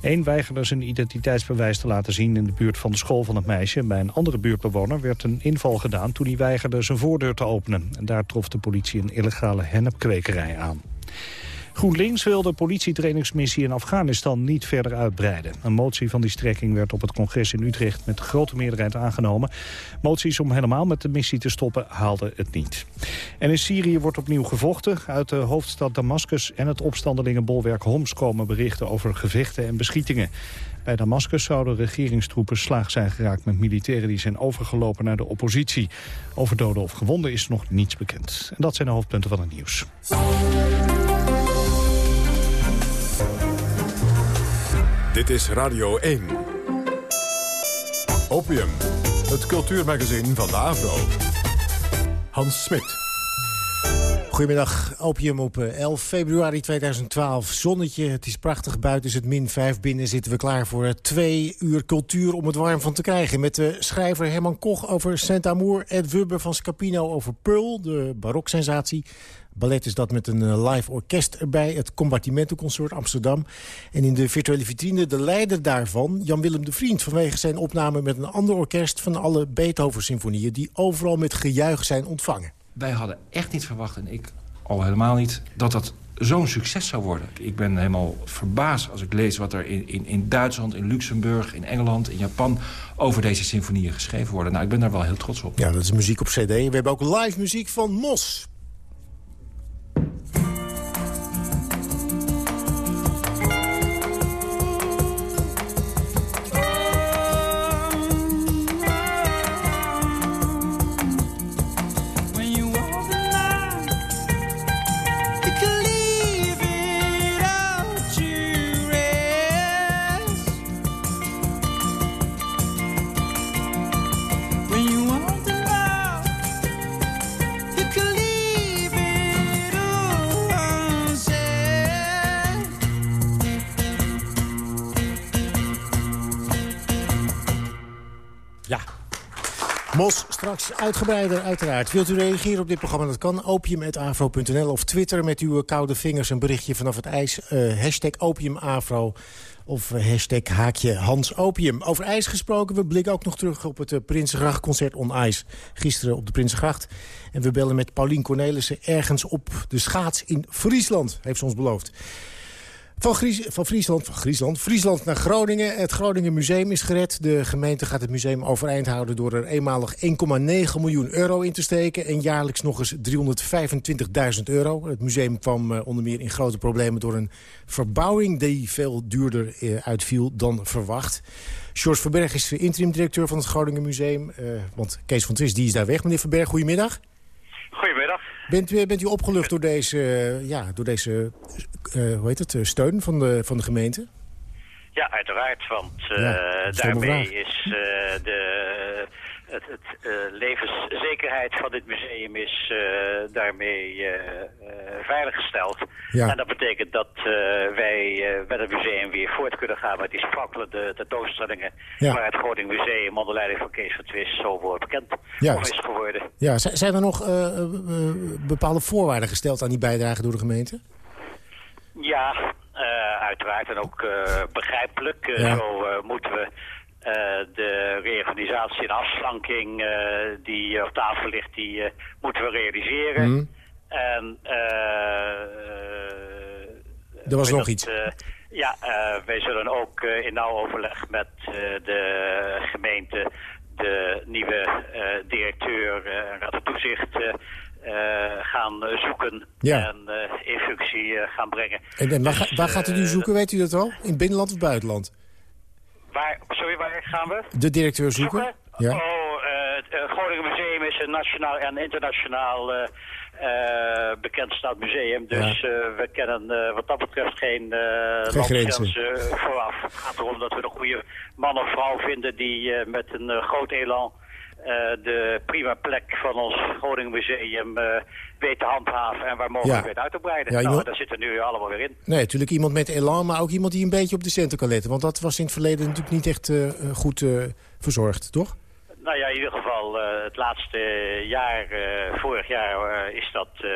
Eén weigerde zijn identiteitsbewijs te laten zien in de buurt van de school van het meisje. Bij een andere buurtbewoner werd een inval gedaan toen hij weigerde zijn voordeur te openen. En daar trof de politie een illegale hennepkwekerij aan. GroenLinks wil de politietrainingsmissie in Afghanistan niet verder uitbreiden. Een motie van die strekking werd op het congres in Utrecht met grote meerderheid aangenomen. Moties om helemaal met de missie te stoppen haalden het niet. En in Syrië wordt opnieuw gevochten. Uit de hoofdstad Damascus en het opstandelingenbolwerk Homs komen berichten over gevechten en beschietingen. Bij Damascus zouden regeringstroepen slaag zijn geraakt met militairen die zijn overgelopen naar de oppositie. Over doden of gewonden is nog niets bekend. En dat zijn de hoofdpunten van het nieuws. Dit is Radio 1. Opium, het cultuurmagazin van de Avro. Hans Smit. Goedemiddag, Opium op eh, 11 februari 2012. Zonnetje, het is prachtig. Buiten is het min 5. Binnen zitten we klaar voor eh, twee uur cultuur om het warm van te krijgen. Met de schrijver Herman Koch over Saint-Amour. Ed Wubber van Scapino over Pearl, de baroksensatie. Ballet is dat met een eh, live orkest erbij. Het Compartimentenconsort Amsterdam. En in de virtuele vitrine de leider daarvan, Jan-Willem de Vriend... vanwege zijn opname met een ander orkest van alle Beethoven-symfonieën... die overal met gejuich zijn ontvangen. Wij hadden echt niet verwacht, en ik al helemaal niet... dat dat zo'n succes zou worden. Ik ben helemaal verbaasd als ik lees wat er in, in, in Duitsland, in Luxemburg... in Engeland, in Japan over deze symfonieën geschreven worden. Nou, ik ben daar wel heel trots op. Ja, dat is muziek op cd. We hebben ook live muziek van Mos. Straks uitgebreider uiteraard. Wilt u reageren op dit programma? Dat kan. Opium.afro.nl of Twitter met uw koude vingers een berichtje vanaf het ijs. Eh, hashtag opiumafro of eh, hashtag haakje Hans Opium. Over ijs gesproken, we blikken ook nog terug op het uh, Prinsengrachtconcert on Ice. Gisteren op de Prinsengracht. En we bellen met Paulien Cornelissen ergens op de schaats in Friesland, heeft ze ons beloofd. Van, van, Friesland, van Friesland, Friesland naar Groningen. Het Groningen Museum is gered. De gemeente gaat het museum overeind houden... door er eenmalig 1,9 miljoen euro in te steken... en jaarlijks nog eens 325.000 euro. Het museum kwam uh, onder meer in grote problemen... door een verbouwing die veel duurder uh, uitviel dan verwacht. George Verberg is interim-directeur van het Groningen Museum. Uh, want Kees van Tris die is daar weg. Meneer Verberg, goedemiddag. Bent u, bent u opgelucht door deze, ja, door deze uh, hoe heet het, uh, steun van de, van de gemeente? Ja, uiteraard. Want ja, daarmee is de, het, het levenszekerheid van dit museum is daarmee veiliggesteld. Ja. En dat betekent dat wij met het museum weer voort kunnen gaan met die sprankelende tentoonstellingen. Ja. Waar het Groningen Museum onder leiding van Kees van Twist zo wordt bekend is geworden. Ja, zijn er nog bepaalde voorwaarden gesteld aan die bijdrage door de gemeente? Ja, eh, uiteraard en ook eh, begrijpelijk. Eh, Ja. Zo eh, moeten we eh, de reorganisatie en afslanking eh, die op tafel ligt, die eh, moeten we realiseren. Mhm. En Er was nog iets. ja, wij zullen ook in nauw overleg met de gemeente de nieuwe directeur en raad van toezicht gaan zoeken Ja. en in functie gaan brengen. En, en waar, Dus, waar gaat u nu zoeken, weet u dat al? In binnenland of buitenland? Waar, sorry, waar gaan we? De directeur zoeken? Ja. Oh, eh, het eh, Groningen Museum is een nationaal en internationaal eh, eh, bekend staand museum. Dus we kennen wat dat betreft geen, Geen grenzen. vooraf. Het gaat erom dat we een goede man of vrouw vinden die met een groot elan de prima plek van ons Groningen Museum eh, weet te handhaven en waar mogelijk Ja. weet uit te breiden. Ja, nou, daar zitten nu allemaal weer in. Nee, natuurlijk iemand met elan, maar ook iemand die een beetje op de centen kan letten. Want dat was in het verleden natuurlijk niet echt eh, eh, goed eh, verzorgd, toch? Nou ja, in ieder geval eh, het laatste jaar, eh, vorig jaar, eh, is dat eh,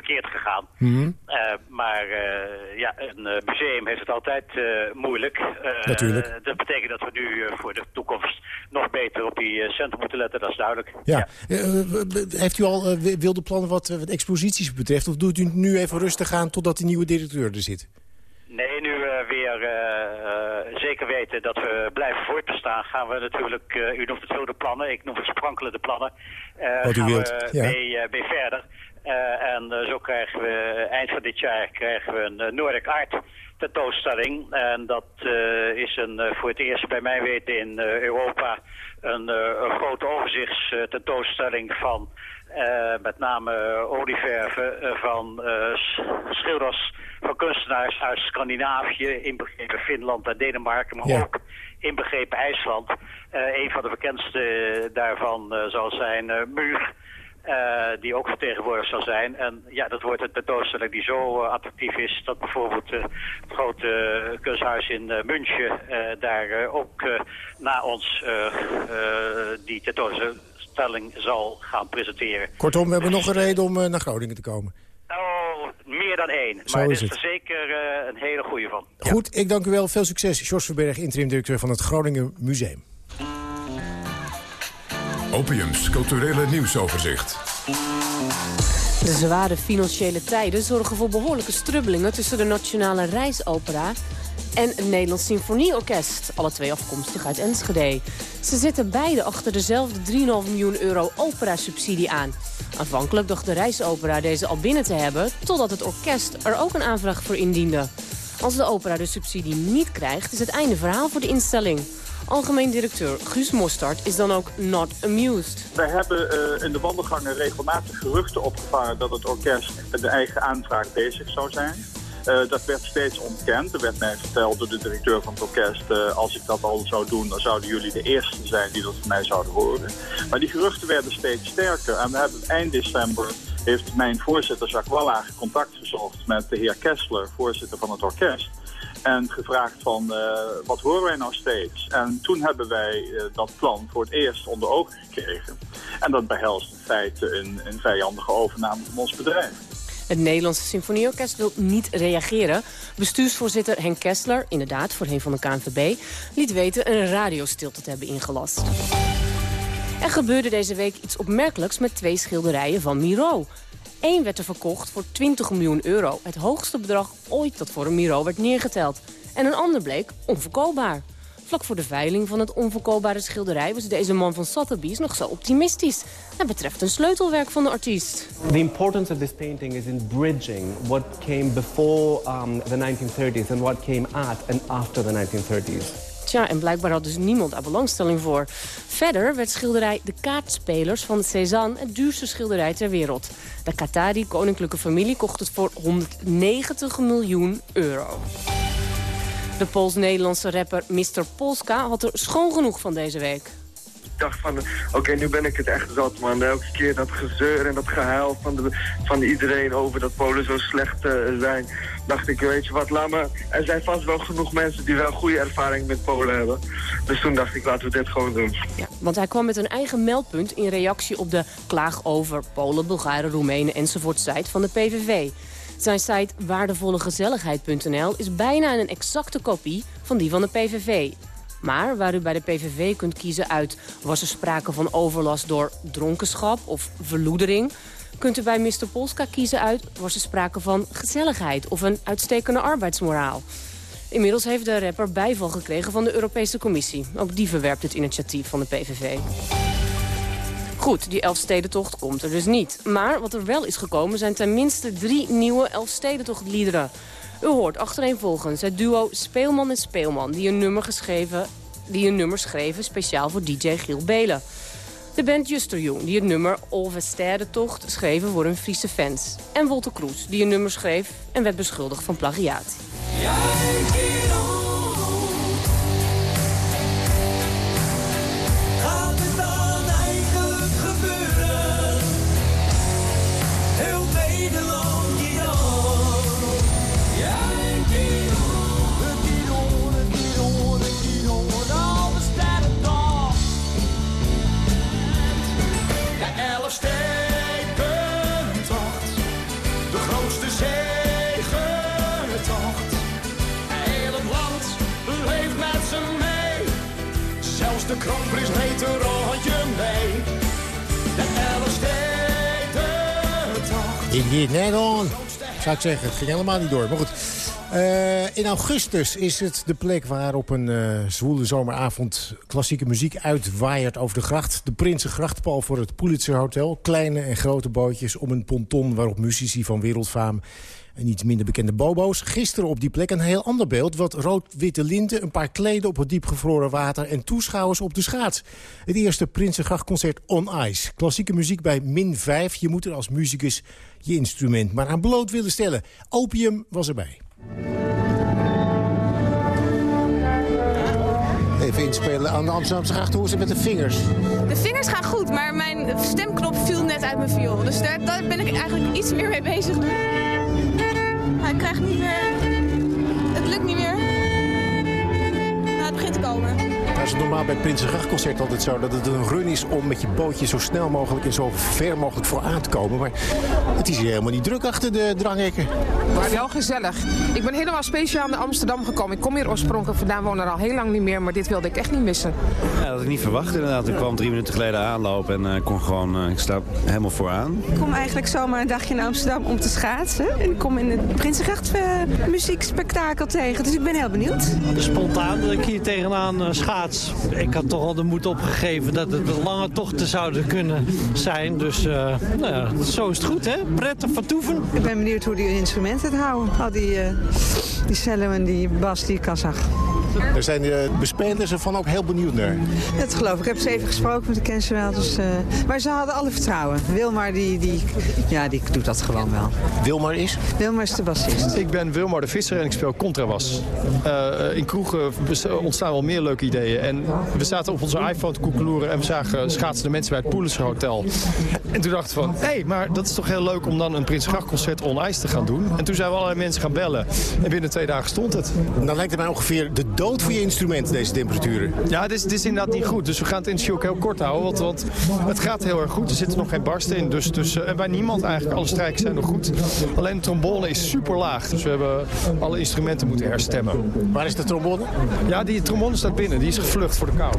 verkeerd gegaan. Mhm. Eh, maar eh, ja, een eh, museum heeft het altijd moeilijk. Natuurlijk. Dat betekent dat we nu voor de toekomst nog beter op die centen moeten letten, dat is duidelijk. Ja. Heeft u al wi- wilde plannen wat, wat exposities betreft? Of doet u nu even rustig aan totdat die nieuwe directeur er zit? Nee, nu we weer zeker weten dat we blijven voortbestaan, gaan we natuurlijk, u noemt het zo de plannen, ik noem het sprankelende plannen, Wat u gaan wilt, we ja. mee, mee verder. Eh, en eh, zo krijgen we eind van dit jaar krijgen we een eh, Nordic Art tentoonstelling. En dat eh, is een, eh, voor het eerst bij mij weten in eh, Europa een, eh, een grote overzichtstentoonstelling van eh, met name eh, olieverven eh, van eh, schilders van kunstenaars uit Scandinavië, inbegrepen Finland en Denemarken, maar Ja. ook inbegrepen IJsland. Eh, een van de bekendste daarvan eh, zal zijn eh Muur. Eh, die ook vertegenwoordigd zal zijn. En ja, dat wordt een tentoonstelling die zo eh, attractief is... dat bijvoorbeeld eh, het grote kunsthuis in München... daar ook na ons die tentoonstelling zal gaan presenteren. Kortom, we hebben nog een reden om naar Groningen te komen. Oh, meer dan één. Zo maar is dit is er zeker een hele goede van. Goed, ik dank u wel. Veel succes. Jos Verberg, interim-directeur van het Groningen Museum. Opiums culturele nieuwsoverzicht. De zware financiële tijden zorgen voor behoorlijke strubbelingen... tussen de Nationale Reisopera en het Nederlands Symfonieorkest. Alle twee afkomstig uit Enschede. Ze zitten beide achter dezelfde 3,5 miljoen euro operasubsidie aan. Aanvankelijk dacht de Reisopera deze al binnen te hebben... totdat het orkest er ook een aanvraag voor indiende. Als de opera de subsidie niet krijgt, is het einde verhaal voor de instelling. Algemeen directeur Guus Mostert is dan ook not amused. Wij hebben eh, in de wandelgangen regelmatig geruchten opgevangen dat het orkest met een eigen aanvraag bezig zou zijn. Eh, dat werd steeds ontkend. Er werd mij verteld door de directeur van het orkest... eh, als ik dat al zou doen, dan zouden jullie de eerste zijn die dat van mij zouden horen. Maar die geruchten werden steeds sterker. En we hebben eind december heeft mijn voorzitter Jacques Wallage contact gezocht... met de heer Kessler, voorzitter van het orkest... En gevraagd van, eh, wat horen wij nou steeds? En toen hebben wij eh, dat plan voor het eerst onder ogen gekregen. En dat behelst in feite een, een vijandige overname van ons bedrijf. Het Nederlandse Symfonieorkest wil niet reageren. Bestuursvoorzitter Henk Kessler, inderdaad voorheen van de KNVB... liet weten een radiostilte te hebben ingelast. Er gebeurde deze week iets opmerkelijks met twee schilderijen van Miro. Eén werd er verkocht voor 20 miljoen euro. Het hoogste bedrag ooit dat voor een Miro werd neergeteld. En een ander bleek onverkoopbaar. Vlak voor de veiling van het onverkoopbare schilderij... was deze man van Sotheby's nog zo optimistisch. Het betreft een sleutelwerk van de artiest. The importance of this painting is in bridging what came before um, the 1930s and what came at and after the 1930s. En blijkbaar had dus niemand daar belangstelling voor. Verder werd schilderij De Kaartspelers van Cézanne het duurste schilderij ter wereld. De Qatari koninklijke familie kocht het voor 190 miljoen euro. De Pools-Nederlandse rapper Mr. Polska had er schoon genoeg van deze week. Dacht van, oké, nu ben ik het echt zat, man. Elke keer dat gezeur en dat gehuil van, de, van iedereen over dat Polen zo slecht eh, zijn. Dacht ik, weet je wat, laat me... Er zijn vast wel genoeg mensen die wel goede ervaring met Polen hebben. Dus toen dacht ik, laten we dit gewoon doen. Ja, want hij kwam met een eigen meldpunt in reactie op de klaag over Polen, Bulgaren, Roemenen enzovoort site van de PVV. Zijn site waardevollegezelligheid.nl is bijna een exacte kopie van die van de PVV. Maar waar u bij de PVV kunt kiezen uit... was er sprake van overlast door dronkenschap of verloedering... kunt u bij Mr. Polska kiezen uit... was er sprake van gezelligheid of een uitstekende arbeidsmoraal. Inmiddels heeft de rapper bijval gekregen van de Europese Commissie. Ook die verwerpt het initiatief van de PVV. Goed, die Elfstedentocht komt er dus niet. Maar wat er wel is gekomen zijn tenminste drie nieuwe Elfstedentochtliederen. U hoort achtereenvolgens het duo Speelman en Speelman... die een nummer, geschreven, die een nummer schreven speciaal voor DJ Giel Belen. De band Justerjong, die het nummer Olvestedentocht schreven voor hun Friese fans. En Wolter Kroes, die een nummer schreef en werd beschuldigd van plagiaat. Rondje mee. De. In die Nederland, zou ik zeggen. Het ging helemaal niet door. Maar goed. Eh, in augustus is het de plek waar op een eh, zwoele zomeravond klassieke muziek uitwaaiert over de gracht. De Prinsengrachtpal voor het Pulitzer Hotel. Kleine en grote bootjes om een ponton waarop muzici van wereldfaam en iets minder bekende bobo's. Gisteren op die plek een heel ander beeld. Wat rood-witte linten, een paar kleden op het diepgevroren water... en toeschouwers op de schaats. Het eerste Prinsengrachtconcert on ice. Klassieke muziek bij min 5. Je moet er als muzikus je instrument maar aan bloot willen stellen. Opium was erbij. Even inspelen aan de Amsterdamse gracht. Hoe is het met de vingers? De vingers gaan goed, maar mijn stemknop viel net uit mijn viool. Dus daar, daar ben ik eigenlijk iets meer mee bezig nu. Hij krijgt niet meer... Het lukt niet meer. Nou, het begint te komen. Nou is normaal bij het Prinsengrachtconcert altijd zo... dat het een run is om met je bootje zo snel mogelijk... en zo ver mogelijk vooraan te komen. Maar het is hier helemaal niet druk achter de dranghekken. Maar wel gezellig. Ik ben helemaal speciaal naar Amsterdam gekomen. Ik kom hier oorspronkelijk vandaan, woon er al heel lang niet meer. Maar dit wilde ik echt niet missen. Ja, dat had ik niet verwacht inderdaad. Ik kwam drie minuten geleden aanlopen en eh, kon gewoon, eh, ik sta helemaal vooraan. Ik kom eigenlijk zomaar een dagje naar Amsterdam om te schaatsen. En ik kom in het Prinsengracht eh, muziekspektakel tegen. Dus ik ben heel benieuwd. Spontaan dat ik hier tegenaan eh, schaats. Ik had toch al de moed opgegeven dat het een lange tochten zouden kunnen zijn. Dus eh, nou ja, zo is het goed, hè? Prettig vertoeven. Ik ben benieuwd hoe die instrumenten het houden. Al die, eh, die cello en die bas die ik Er zijn de bespelers ervan ook heel benieuwd naar. Dat geloof ik. Ik heb ze even gesproken, want ik ken ze wel. Dus, eh, maar ze hadden alle vertrouwen. Wilmar die, die, ja, die doet dat gewoon wel. Wilmar is? Wilmar is de bassist. Ik ben Wilmar de Visser en ik speel contrabas. Eh, in kroegen ontstaan wel meer leuke ideeën. En we zaten op onze iPhone te koekeloeren en we zagen schaatsende mensen bij het Pulitzer Hotel. En toen dachten we van, hé, hey, maar dat is toch heel leuk om dan een Prinsengrachtconcert on ice te gaan doen. En toen zijn we allerlei mensen gaan bellen. En binnen twee dagen stond het. Dan lijkt het mij ongeveer de dood voor je instrument, deze temperaturen. Ja, het is, het is inderdaad niet goed. Dus we gaan het interview ook heel kort houden. Want, want het gaat heel erg goed. Er zitten nog geen barsten in. Dus, dus, eh, en bij niemand eigenlijk. Alle strijkers zijn nog goed. Alleen de trombone is super laag. Dus we hebben alle instrumenten moeten herstemmen. Waar is de trombone? Ja, die trombone staat binnen. Die is gevlucht voor de kou.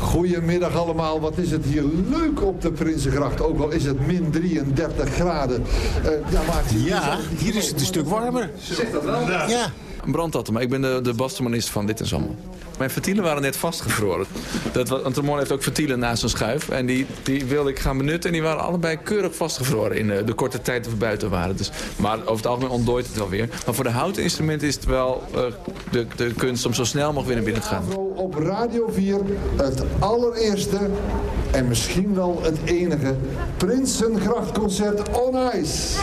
Goedemiddag allemaal, wat is het hier leuk op de Prinsengracht. Ook al is het min 33 graden. Eh, ja, het Ja, hier is het een stuk warmer. Zeg dat wel? Ja. Brandtatten, maar ik ben de, de bastromonist van Dit en Zammel. Mijn ventielen waren net vastgevroren. Dat, een heeft ook ventielen naast zijn schuif. En die, die wilde ik gaan benutten. En die waren allebei keurig vastgevroren in de, de korte tijd dat we buiten waren. Dus, maar over het algemeen ontdooit het wel weer. Maar voor de houten instrumenten is het wel eh, de, de kunst om zo snel mogelijk weer naar binnen te gaan. Op Radio 4 het allereerste en misschien wel het enige Prinsengrachtconcert on ice.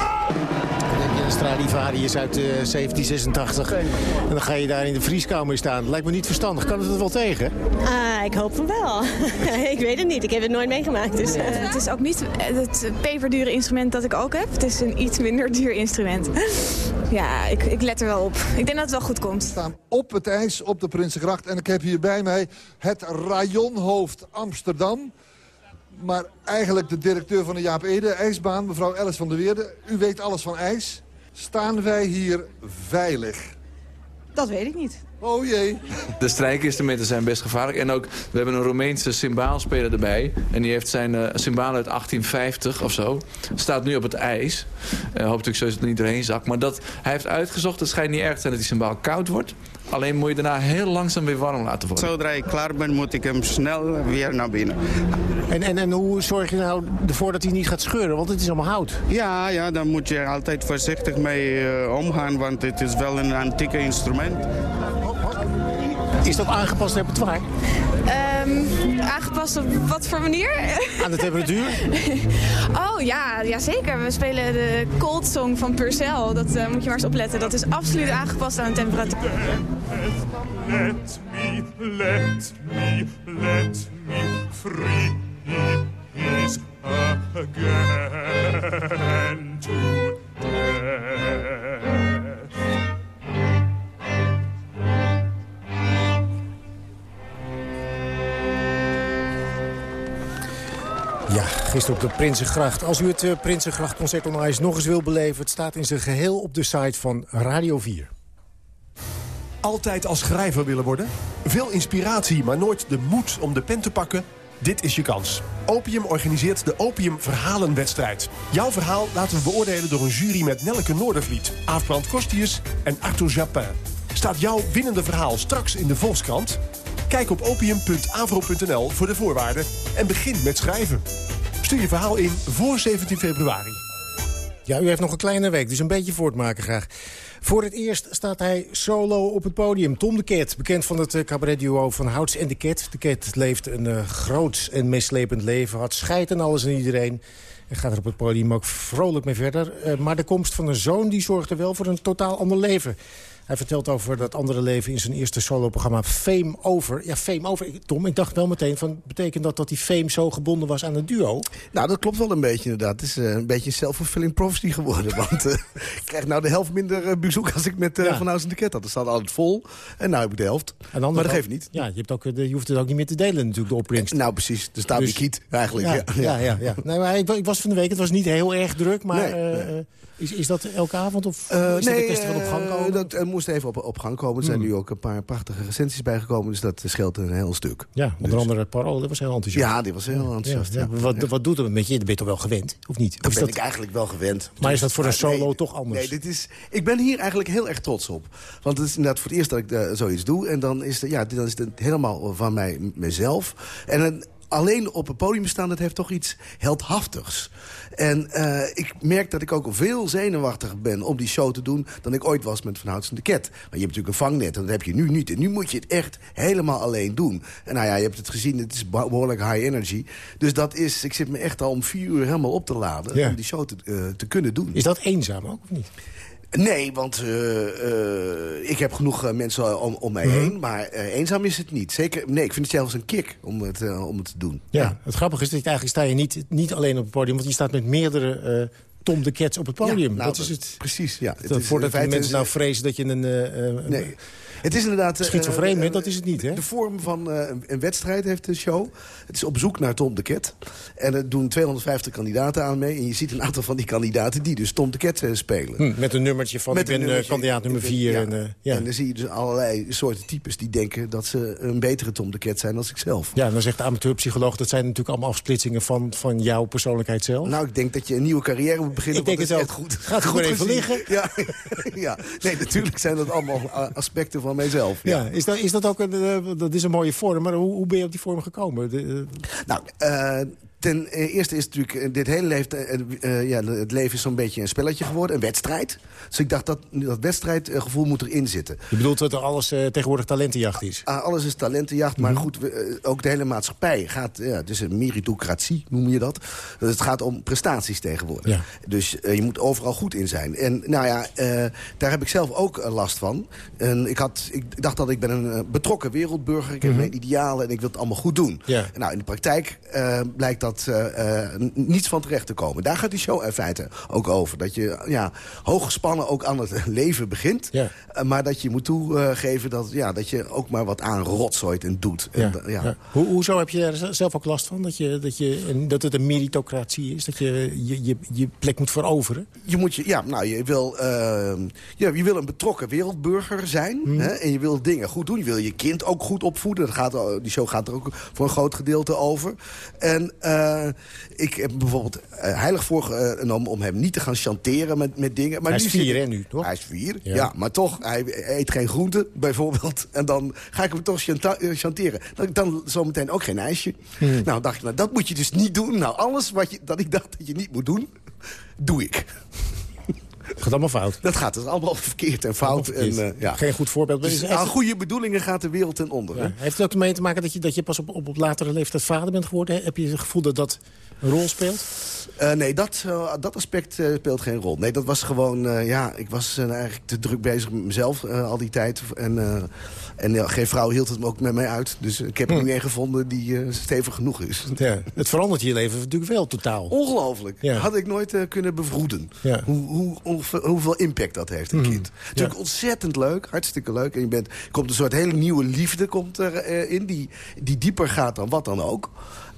Stradivarius uit eh, 1786. En dan ga je daar in de vrieskamer staan. Lijkt me niet verstandig. Kan het er wel tegen? Ah, ik hoop van wel. (laughs) ik weet het niet. Ik heb het nooit meegemaakt. Dus, eh, Het is ook niet het peperdure instrument dat ik ook heb. Het is een iets minder duur instrument. (laughs) Ja, ik, ik let er wel op. Ik denk dat het wel goed komt. Op het ijs op de Prinsengracht. En ik heb hier bij mij het rajonhoofd Amsterdam. Maar eigenlijk de directeur van de Jaap Ede ijsbaan, mevrouw Alice van der Weerde. U weet alles van ijs. Staan wij hier veilig? Dat weet ik niet. Oh jee. De strijkinstrumenten zijn best gevaarlijk. En ook, we hebben een Roemeense cymbaalspeler erbij. En die heeft zijn uh, cymbaal uit 1850 of zo. Staat nu op het ijs. Uh, hoop ik zo dat het niet doorheen zakt. Maar dat, hij heeft uitgezocht, het schijnt niet erg te zijn dat die cymbaal koud wordt. Alleen moet je daarna heel langzaam weer warm laten worden. Zodra ik klaar ben, moet ik hem snel weer naar binnen. En, en, en hoe zorg je nou ervoor dat hij niet gaat scheuren? Want het is allemaal hout. Ja, ja dan moet je altijd voorzichtig mee uh, omgaan, want het is wel een antieke instrument. Is dat aangepast repertoire? Um, aangepast op wat voor manier? Aan de temperatuur? (laughs) oh ja, ja, zeker. We spelen de Cold Song van Purcell. Dat uh, moet je maar eens opletten. Dat is absoluut aangepast aan de temperatuur. Let me, let me, let me free gisteren op de Prinsengracht. Als u het uh, Prinsengracht Concert on Ice nog eens wil beleven... het staat in zijn geheel op de site van Radio 4. Altijd als schrijver willen worden? Veel inspiratie, maar nooit de moed om de pen te pakken? Dit is je kans. Opium organiseert de Opium Verhalenwedstrijd. Jouw verhaal laten we beoordelen door een jury met Nelleke Noordervliet... Aafbrand Kostius en Arthur Japin. Staat jouw winnende verhaal straks in de Volkskrant? Kijk op opium.avro.nl voor de voorwaarden en begin met schrijven. Stuur je verhaal in voor 17 februari. Ja, u heeft nog een kleine week, dus een beetje voortmaken graag. Voor het eerst staat hij solo op het podium. Tom de Ket, bekend van het cabaretduo van Houts en de Ket. De Ket leeft een uh, groot en meeslepend leven. Had scheid en alles en iedereen. En gaat er op het podium ook vrolijk mee verder. Uh, maar de komst van een zoon die zorgde wel voor een totaal ander leven. Hij vertelt over dat andere leven in zijn eerste soloprogramma Fame Over. Ja, Fame Over. Tom, ik dacht wel meteen van, betekent dat dat die Fame zo gebonden was aan het duo? Nou, dat klopt wel een beetje inderdaad. Het is uh, een beetje een self-fulfilling prophecy geworden. (laughs) Want uh, ik krijg nou de helft minder uh, bezoek als ik met ja. Van Huis en de Ket had. Er staat altijd vol. En nou heb ik de helft. maar dat geeft niet. Ja, je, hebt ook, je hoeft het ook niet meer te delen natuurlijk, de opbrengst. Nou, precies. Er staat dus, kiet eigenlijk. Ja, ja, ja. ja, ja. Nee, maar ik, ik, was van de week, het was niet heel erg druk, maar... Nee, nee. Is, is dat elke avond of uh, is nee, dat kwestie van op gang komen? dat uh, moest even op, op gang komen. Er zijn hmm. nu ook een paar prachtige recensies bijgekomen. Dus dat scheelt een heel stuk. Ja, onder dus. andere Parool, dat was heel enthousiast. Ja, die was heel enthousiast. Ja, ja. Wat, wat doet het met je? Dat ben je toch wel gewend, of niet? Dat ben dat... ik eigenlijk wel gewend. Maar is dat voor een solo nee, toch anders? Nee, dit is, ik ben hier eigenlijk heel erg trots op. Want het is inderdaad voor het eerst dat ik uh, zoiets doe. En dan is, het, ja, dan is het helemaal van mij, mezelf. En een, alleen op het podium staan, dat heeft toch iets heldhaftigs. En uh, ik merk dat ik ook veel zenuwachtiger ben om die show te doen... dan ik ooit was met Van Houts en de Ket. Maar je hebt natuurlijk een vangnet en dat heb je nu niet. En nu moet je het echt helemaal alleen doen. En nou ja, je hebt het gezien, het is behoorlijk high energy. Dus dat is, ik zit me echt al om vier uur helemaal op te laden... Ja. om die show te, uh, te kunnen doen. Is dat eenzaam ook, of niet? Nee, want uh, uh, ik heb genoeg uh, mensen om, om mij mm -hmm. heen. Maar eenzaam is het niet. Zeker, nee, ik vind het zelfs een kick om het, om het te doen. Ja, ja, het grappige is dat je eigenlijk sta je niet, niet alleen op het podium... want je staat met meerdere Tom de Kets op het podium. Ja, nou, dat is het. Precies, ja. Het is, voordat de mensen nou vrezen dat je een... nee. Het is inderdaad... Schizofreen bent, dat is het niet, hè? De vorm van uh, een wedstrijd heeft de show. Het is op zoek naar Tom de Ket. En er doen 250 kandidaten aan mee. En je ziet een aantal van die kandidaten die dus Tom de Ket uh, spelen. Hm, met een nummertje van, met ik ben nummertje, kandidaat nummer 4. Ja. En, uh, ja. en dan zie je dus allerlei soorten types die denken... dat ze een betere Tom de Ket zijn dan ikzelf. Ja, dan zegt de amateurpsycholoog... dat zijn natuurlijk allemaal afsplitsingen van, van jouw persoonlijkheid zelf. Nou, ik denk dat je een nieuwe carrière moet beginnen. Ik denk het ook. Goed, Gaat goed even liggen. Ja, (laughs) ja, nee, natuurlijk zijn dat allemaal aspecten van mijzelf. Ja. Is dat, is dat ook een, uh, dat is een mooie vorm, maar hoe, hoe ben je op die vorm gekomen? De, uh... Nou, uh, ten eerste is natuurlijk, dit hele leven, uh, ja, het leven is zo'n beetje een spelletje geworden, een wedstrijd. Dus ik dacht, dat, dat wedstrijdgevoel moet erin zitten. Je bedoelt dat er alles uh, tegenwoordig talentenjacht is? Uh, alles is talentenjacht, maar mm -hmm. goed, we, ook de hele maatschappij gaat, ja, het is een meritocratie, noem je dat. Dus het gaat om prestaties tegenwoordig. Ja. Dus je moet overal goed in zijn. En nou ja, daar heb ik zelf ook last van. En ik, had, ik dacht dat ik ben een betrokken wereldburger, ik heb mm -hmm. mijn idealen en ik wil het allemaal goed doen. Ja. Nou, in de praktijk blijkt dat dat eh, eh, niets van terecht te komen. Daar gaat die show in feite ook over. Dat je ja, hooggespannen ook aan het (laughs) leven begint. Eh, maar dat je moet toegeven dat, ja, dat je ook maar wat aan rotzooit en doet. Ja, ja. ja. Hoe, hoezo heb je er zelf ook last van? Dat, je, dat, je, dat het een meritocratie is? Dat je je, je, je plek moet veroveren? Je moet je, ja, nou, je wil, ja, je wil een betrokken wereldburger zijn. Mhm. Hè, en je wil dingen goed doen. Je wil je kind ook goed opvoeden. Dat gaat, die show gaat er ook voor een groot gedeelte over. En eh, ik heb bijvoorbeeld eh, heilig voorgenomen om hem niet te gaan chanteren met, met dingen. Maar Hij is nu vier, hè, nu, toch? Hij is vier, Ja. ja. maar toch, hij eet geen groenten, bijvoorbeeld. En dan ga ik hem toch eh, chanteren. Dan, dan zometeen ook geen ijsje. Hmm. Nou, dacht ik, nou, dat moet je dus niet doen. Nou, alles wat je, dat ik dacht dat je niet moet doen, doe ik. Het gaat allemaal fout. Dat gaat dus allemaal (laughs) verkeerd en fout. En, verkeerd. eh, ja. Geen goed voorbeeld. Dus aan goede bedoelingen gaat de wereld ten onder. Ja. Heeft het ook mee te maken dat je, dat je pas op, op, op latere leeftijd vader bent geworden? Heb je het gevoel dat dat een rol speelt? Eh, nee, dat, eh, dat aspect eh, speelt geen rol. Nee, dat was gewoon... ja, ik was eigenlijk te druk bezig met mezelf al die tijd. En, en geen vrouw hield het ook met mij uit. Dus ik heb er nu een gevonden die stevig genoeg is. Ja. Het verandert je leven natuurlijk wel totaal. Ongelooflijk. Ja. Had ik nooit kunnen bevroeden. Ja. Hoe, hoe, hoeveel, hoeveel impact dat heeft, een Mhm. kind. Natuurlijk ontzettend leuk, hartstikke leuk. En je bent, komt een soort hele nieuwe liefde komt er, eh, in, die, die dieper gaat dan wat dan ook.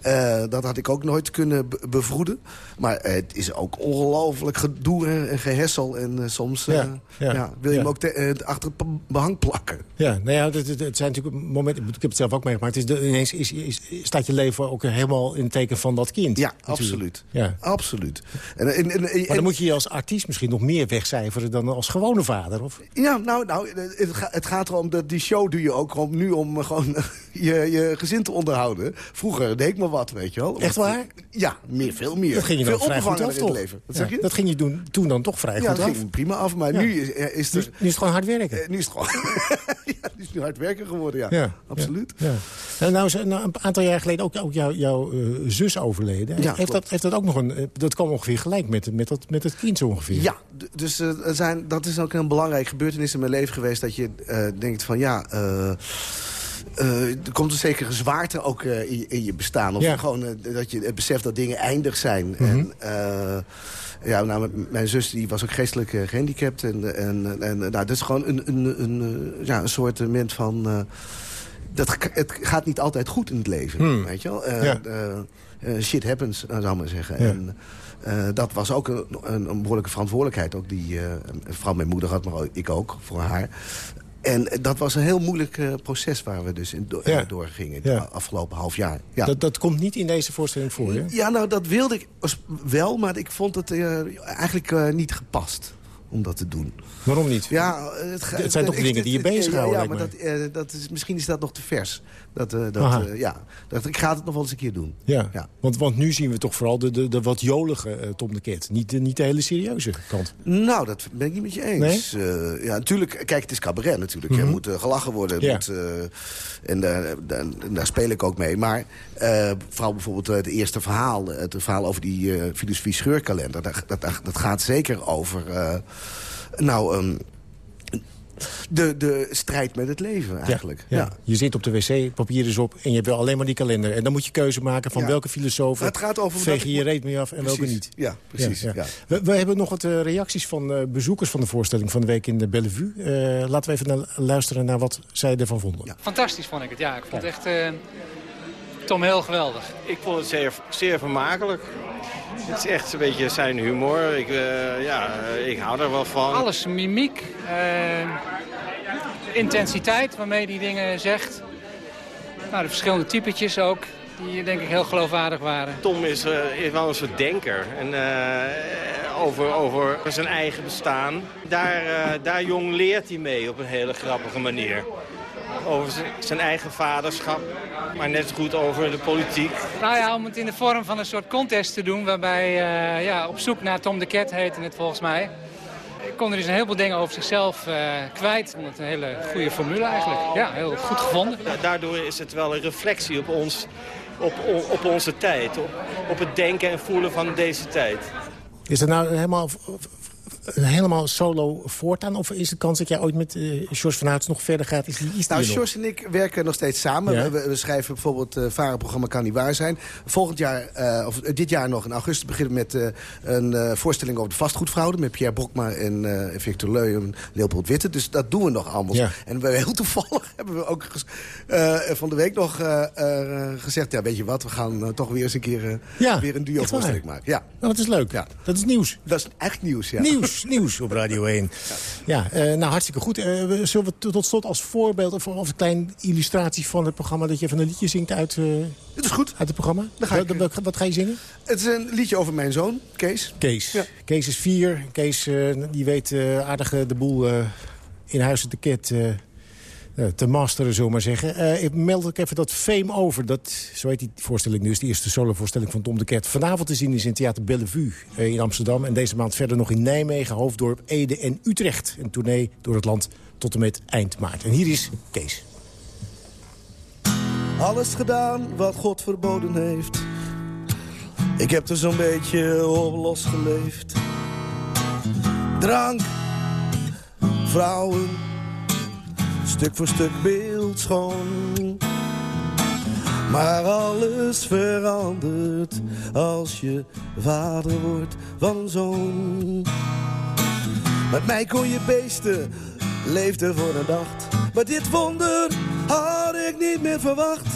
Eh, dat had ik ook nooit kunnen be- bevroeden. Maar het is ook ongelooflijk gedoe en, gehessel. En eh, soms eh, Ja, ja, ja, wil je hem ook te- achter het behang plakken. Ja, nou ja, het, zijn natuurlijk momenten. Ik heb het zelf ook meegemaakt. Het is de, ineens is, is, staat je leven ook helemaal in het teken van dat kind. Ja, natuurlijk. absoluut. Ja. Absoluut. En, en, en, Maar dan moet je je als artiest misschien nog meer wegcijferen dan als gewone vader. Of? Ja, nou, nou het, ga- het gaat erom dat die show doe je ook om, nu om gewoon (laughs) je, je gezin te onderhouden. Vroeger deed ik maar wat, weet je wel. Echt waar? Ja, meer, veel meer. Dat ging je dan veel vrij goed af, toch? leven. Wat Ja, zeg je? Dat ging je doen, toen dan toch vrij ja, goed dat af. ging prima af, maar Ja. nu is, eh, is Nu, er... is- nu is het gewoon hard werken. eh, nu is het gewoon... (laughs) ja, nu is het nu hard werken geworden, ja. Ja, Absoluut. Ja. Nou is nou, een aantal jaar geleden ook, ook jouw eh, zus overleden. Ja, heeft, klopt. dat, heeft dat ook nog een... eh, Dat kwam ongeveer gelijk met, met, dat, met het kind zo ongeveer. Ja, dus eh, zijn, dat is ook een belangrijk gebeurtenis in mijn leven geweest... dat je eh, denkt van ja... eh, er komt een zekere zwaarte ook eh, in, je- in je bestaan. Of Ja. gewoon eh, dat je het beseft dat dingen eindig zijn. Mhm. En ja, nou, mijn zus die was ook geestelijk eh, gehandicapt. En, en, en nou, dat is gewoon een, een, een, ja, een soort moment van... dat, het gaat niet altijd goed in het leven, Hmm. weet je wel. Ja. shit happens, zou ik maar zeggen. Ja. En, dat was ook een, een, een behoorlijke verantwoordelijkheid. Ook die eh, vooral mijn moeder had, maar ik ook, voor haar. En dat was een heel moeilijk eh, proces waar we dus in do Ja. eh, doorgingen Ja. het afgelopen half jaar. Ja. Dat, dat komt niet in deze voorstelling voor, hè? ja, nou dat wilde ik wel, maar ik vond het eh, eigenlijk niet gepast om dat te doen. Waarom niet? Ja, het, zijn toch dingen die je bezighouden, Ja, maar dat, dat is, misschien is dat nog te vers. Dat, eh, dat, eh, ja, dat, ik ga het nog wel eens een keer doen. Ja, Ja. Want, want nu zien we toch vooral de, de, de wat jolige eh, Tom de Ket. Niet, de- niet de hele serieuze kant. Nou, dat ben ik niet met je eens. Ja, natuurlijk, kijk, het is cabaret natuurlijk. Er Mhm. moet eh, gelachen worden. er Ja. Moet, en daar, daar, daar speel ik ook mee. Maar vooral bijvoorbeeld het eerste verhaal. Het verhaal over die filosofie scheurkalender. Dat, dat, dat gaat zeker over... nou, ehm, de, de strijd met het leven eigenlijk. Ja, Je zit op de wc, papier is op en je hebt wel alleen maar die kalender. En dan moet je keuze maken van Ja. welke filosofen Het gaat over veeg dat je je reet mee af en welke niet. Ja, precies, ja. We, we hebben nog wat eh, reacties van eh, bezoekers van de voorstelling van de week in de Bellevue. Eh, laten we even naar- luisteren naar wat zij ervan vonden. Fantastisch vond ik het, ja. Ik vond het echt eh, Tom heel geweldig. Ik vond het zeer, zeer vermakelijk. Het is echt een beetje zijn humor. Ik, eh, ja, eh, ik hou er wel van. Alles, mimiek, eh, intensiteit waarmee hij dingen zegt. Nou, de verschillende typetjes ook, die denk ik heel geloofwaardig waren. Tom is, eh, is wel een soort denker. En, eh, over, over zijn eigen bestaan. Daar, eh, daar jong leert hij mee op een hele grappige manier. Over zijn- eigen vaderschap, maar net zo goed over de politiek. Nou ja, om het in de vorm van een soort contest te doen... waarbij eh, ja, op zoek naar Tom de Cat heette het volgens mij... kon er dus een heleboel dingen over zichzelf eh, kwijt. Ik vond het een hele goede formule eigenlijk. Ja, heel goed gevonden. Da- Daardoor is het wel een reflectie op, ons, op, op onze tijd. Op, op het denken en voelen van deze tijd. Is dat nou helemaal helemaal solo voortaan? Of is de kans dat jij ooit met eh George van Houts nog verder gaat? Is die, is Nou? Sjors en ik werken nog steeds samen. Ja. We, we schrijven bijvoorbeeld het varenprogramma Kan Niet Waar Zijn. Volgend jaar, eh, of eh, dit jaar nog, in augustus beginnen we met eh, een eh, voorstelling over de vastgoedfraude. Met Pierre Bokma en eh, Victor Leu en Leopold Witte. Dus dat doen we nog allemaal. Ja. En we, heel toevallig (laughs) hebben we ook eh, van de week nog eh, eh, gezegd... ja, weet je wat, we gaan eh, toch weer eens een keer eh, Ja, weer een duo voorstelling maken. Ja. Nou, dat is leuk. Dat is nieuws. Dat is echt nieuws, ja. Nieuws, nieuws op Radio 1. Ja, eh, nou hartstikke goed. Eh, zullen we tot- slot als voorbeeld of, of een klein illustratie van het programma... dat je van een liedje zingt uit, eh Dat is goed. uit het programma? Ga ik, wat, wat, ga je zingen? Het is een liedje over mijn zoon, Kees. Kees. Ja. Kees is vier. Kees die weet aardig de boel in huis eh, eh, te masteren, zullen maar zeggen. Eh, ik meld ook even dat Fame Over, dat, zo heet die voorstelling nu... is de eerste solovoorstelling van Tom de Ket. Vanavond te zien is in Theater Bellevue eh, in Amsterdam. En deze maand verder nog in Nijmegen, Hoofddorp, Ede en Utrecht. Een tournee door het land tot en met eind maart. En hier is Kees. Alles gedaan wat God verboden heeft. Ik heb er zo'n beetje op losgeleefd. Drank, vrouwen, stuk voor stuk beeldschoon. Maar alles verandert als je vader wordt van een zoon. Met mij kon je beesten, leefde voor een nacht. Maar dit wonder had ik niet meer verwacht.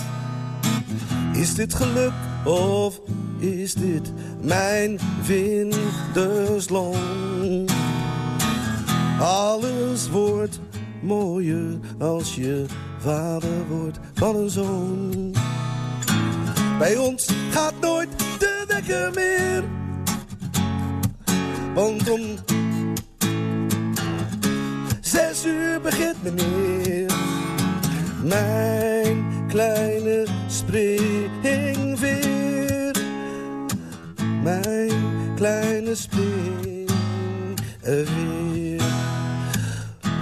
Is dit geluk of is dit mijn vindersloon? Alles wordt mooier als je vader wordt van een zoon. Bij ons gaat nooit de wekker meer. Want om zes uur begint meneer. Mijn kleine springveer. Mijn kleine springveer.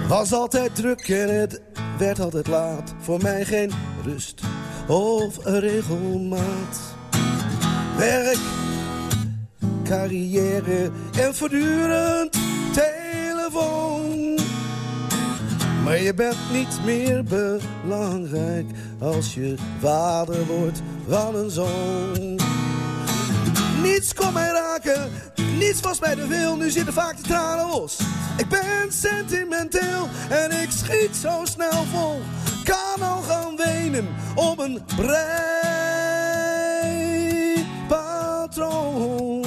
Was altijd druk en het werd altijd laat. Voor mij geen rust of regelmaat. Werk, carrière en voortdurend telefoon. Maar je bent niet meer belangrijk als je vader wordt van een zoon. Niets kon mij raken, niets was mij te veel, nu zitten vaak de tranen los. Ik ben sentimenteel en ik schiet zo snel vol. Kan al gaan wenen op een breipatroon.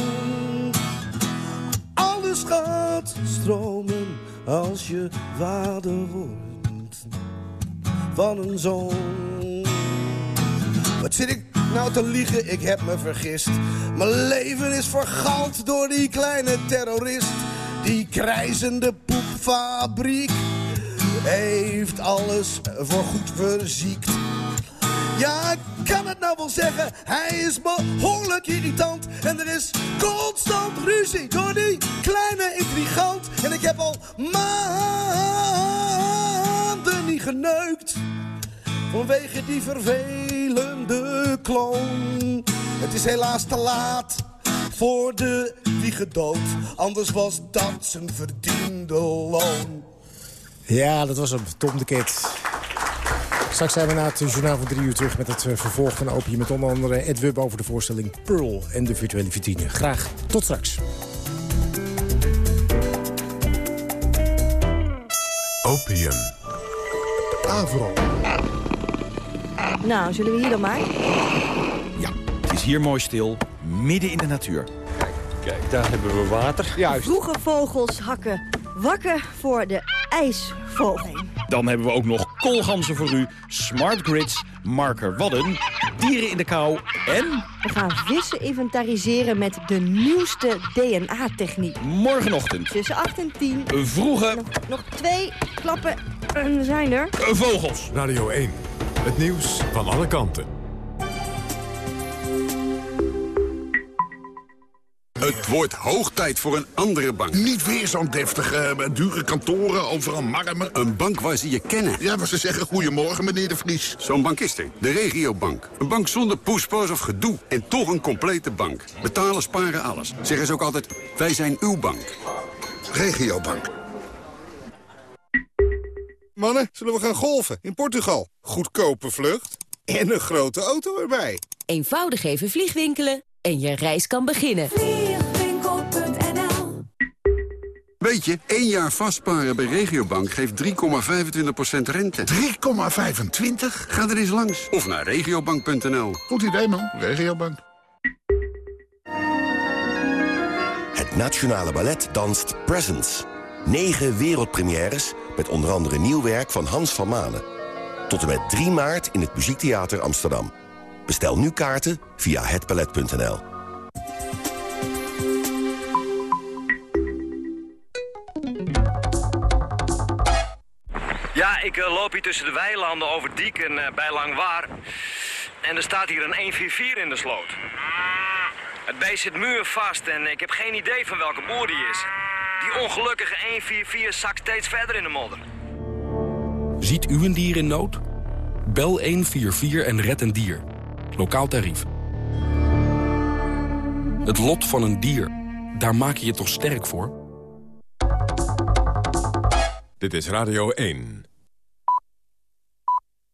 Alles gaat stromen als je vader wordt van een zoon. Wat zit ik nou te liegen? Ik heb me vergist. Mijn leven is vergald door die kleine terrorist. Die krijzende poepfabriek heeft alles voorgoed verziekt. Ja, ik kan het nou wel zeggen, hij is behoorlijk irritant. En er is constant ruzie door die kleine intrigant. En ik heb al maanden niet geneukt. Vanwege die vervelende kloon. Het is helaas te laat voor de wiegedood. Anders was dat zijn verdiende loon. Ja, dat was hem, Tom de Ket. Straks zijn we na het journaal van drie uur terug met het eh, vervolg van Opium... met onder andere Ed Wub over de voorstelling Pearl en de virtuele vitrine. Graag tot straks. Opium. Avro. Nou, zullen we hier dan maar? Het is hier mooi stil, midden in de natuur. Kijk, daar hebben we water. Juist. Vroege vogels hakken wakker voor de ijsvogel. Dan hebben we ook nog koolganzen voor u, smart grids, marker wadden, dieren in de kou en... We gaan vissen inventariseren met de nieuwste DNA-techniek. Morgenochtend. Tussen 8 en 10. Vroege Nog, nog twee klappen en we zijn er. vogels. Radio 1. Het nieuws van alle kanten. Het wordt hoog tijd voor een andere bank. Niet weer zo'n deftige, eh, dure kantoren, overal marmer. Een bank waar ze je kennen. Ja, maar ze zeggen goedemorgen, meneer de Vries. Zo'n bank is er. De regiobank. Een bank zonder poespas of gedoe. En toch een complete bank. Betalen, sparen, alles. Zeggen ze ook altijd, wij zijn uw bank. Regiobank. Mannen, zullen we gaan golfen in Portugal? Goedkope vlucht en een grote auto erbij. Eenvoudig even vliegwinkelen en je reis kan beginnen. Weet je, één jaar vastparen bij Regiobank geeft 3,25% rente. 3,25? Ga er eens langs. Of naar regiobank.nl. Goed idee, man. Regiobank. Het Nationale Ballet danst Presents. Negen wereldpremières met onder andere nieuw werk van Hans van Manen. Tot en met 3 maart in het Muziektheater Amsterdam. Bestel nu kaarten via hetballet.nl. ik eh, loop hier tussen de weilanden over Dieken eh, bij Langwaar. En er staat hier een 144 in de sloot. Het beest zit muurvast en ik heb geen idee van welke boer die is. Die ongelukkige 144 zakt steeds verder in de modder. Ziet u een dier in nood? Bel 144 en red een dier. Lokaal tarief. Het lot van een dier, daar maak je je toch sterk voor? Dit is Radio 1.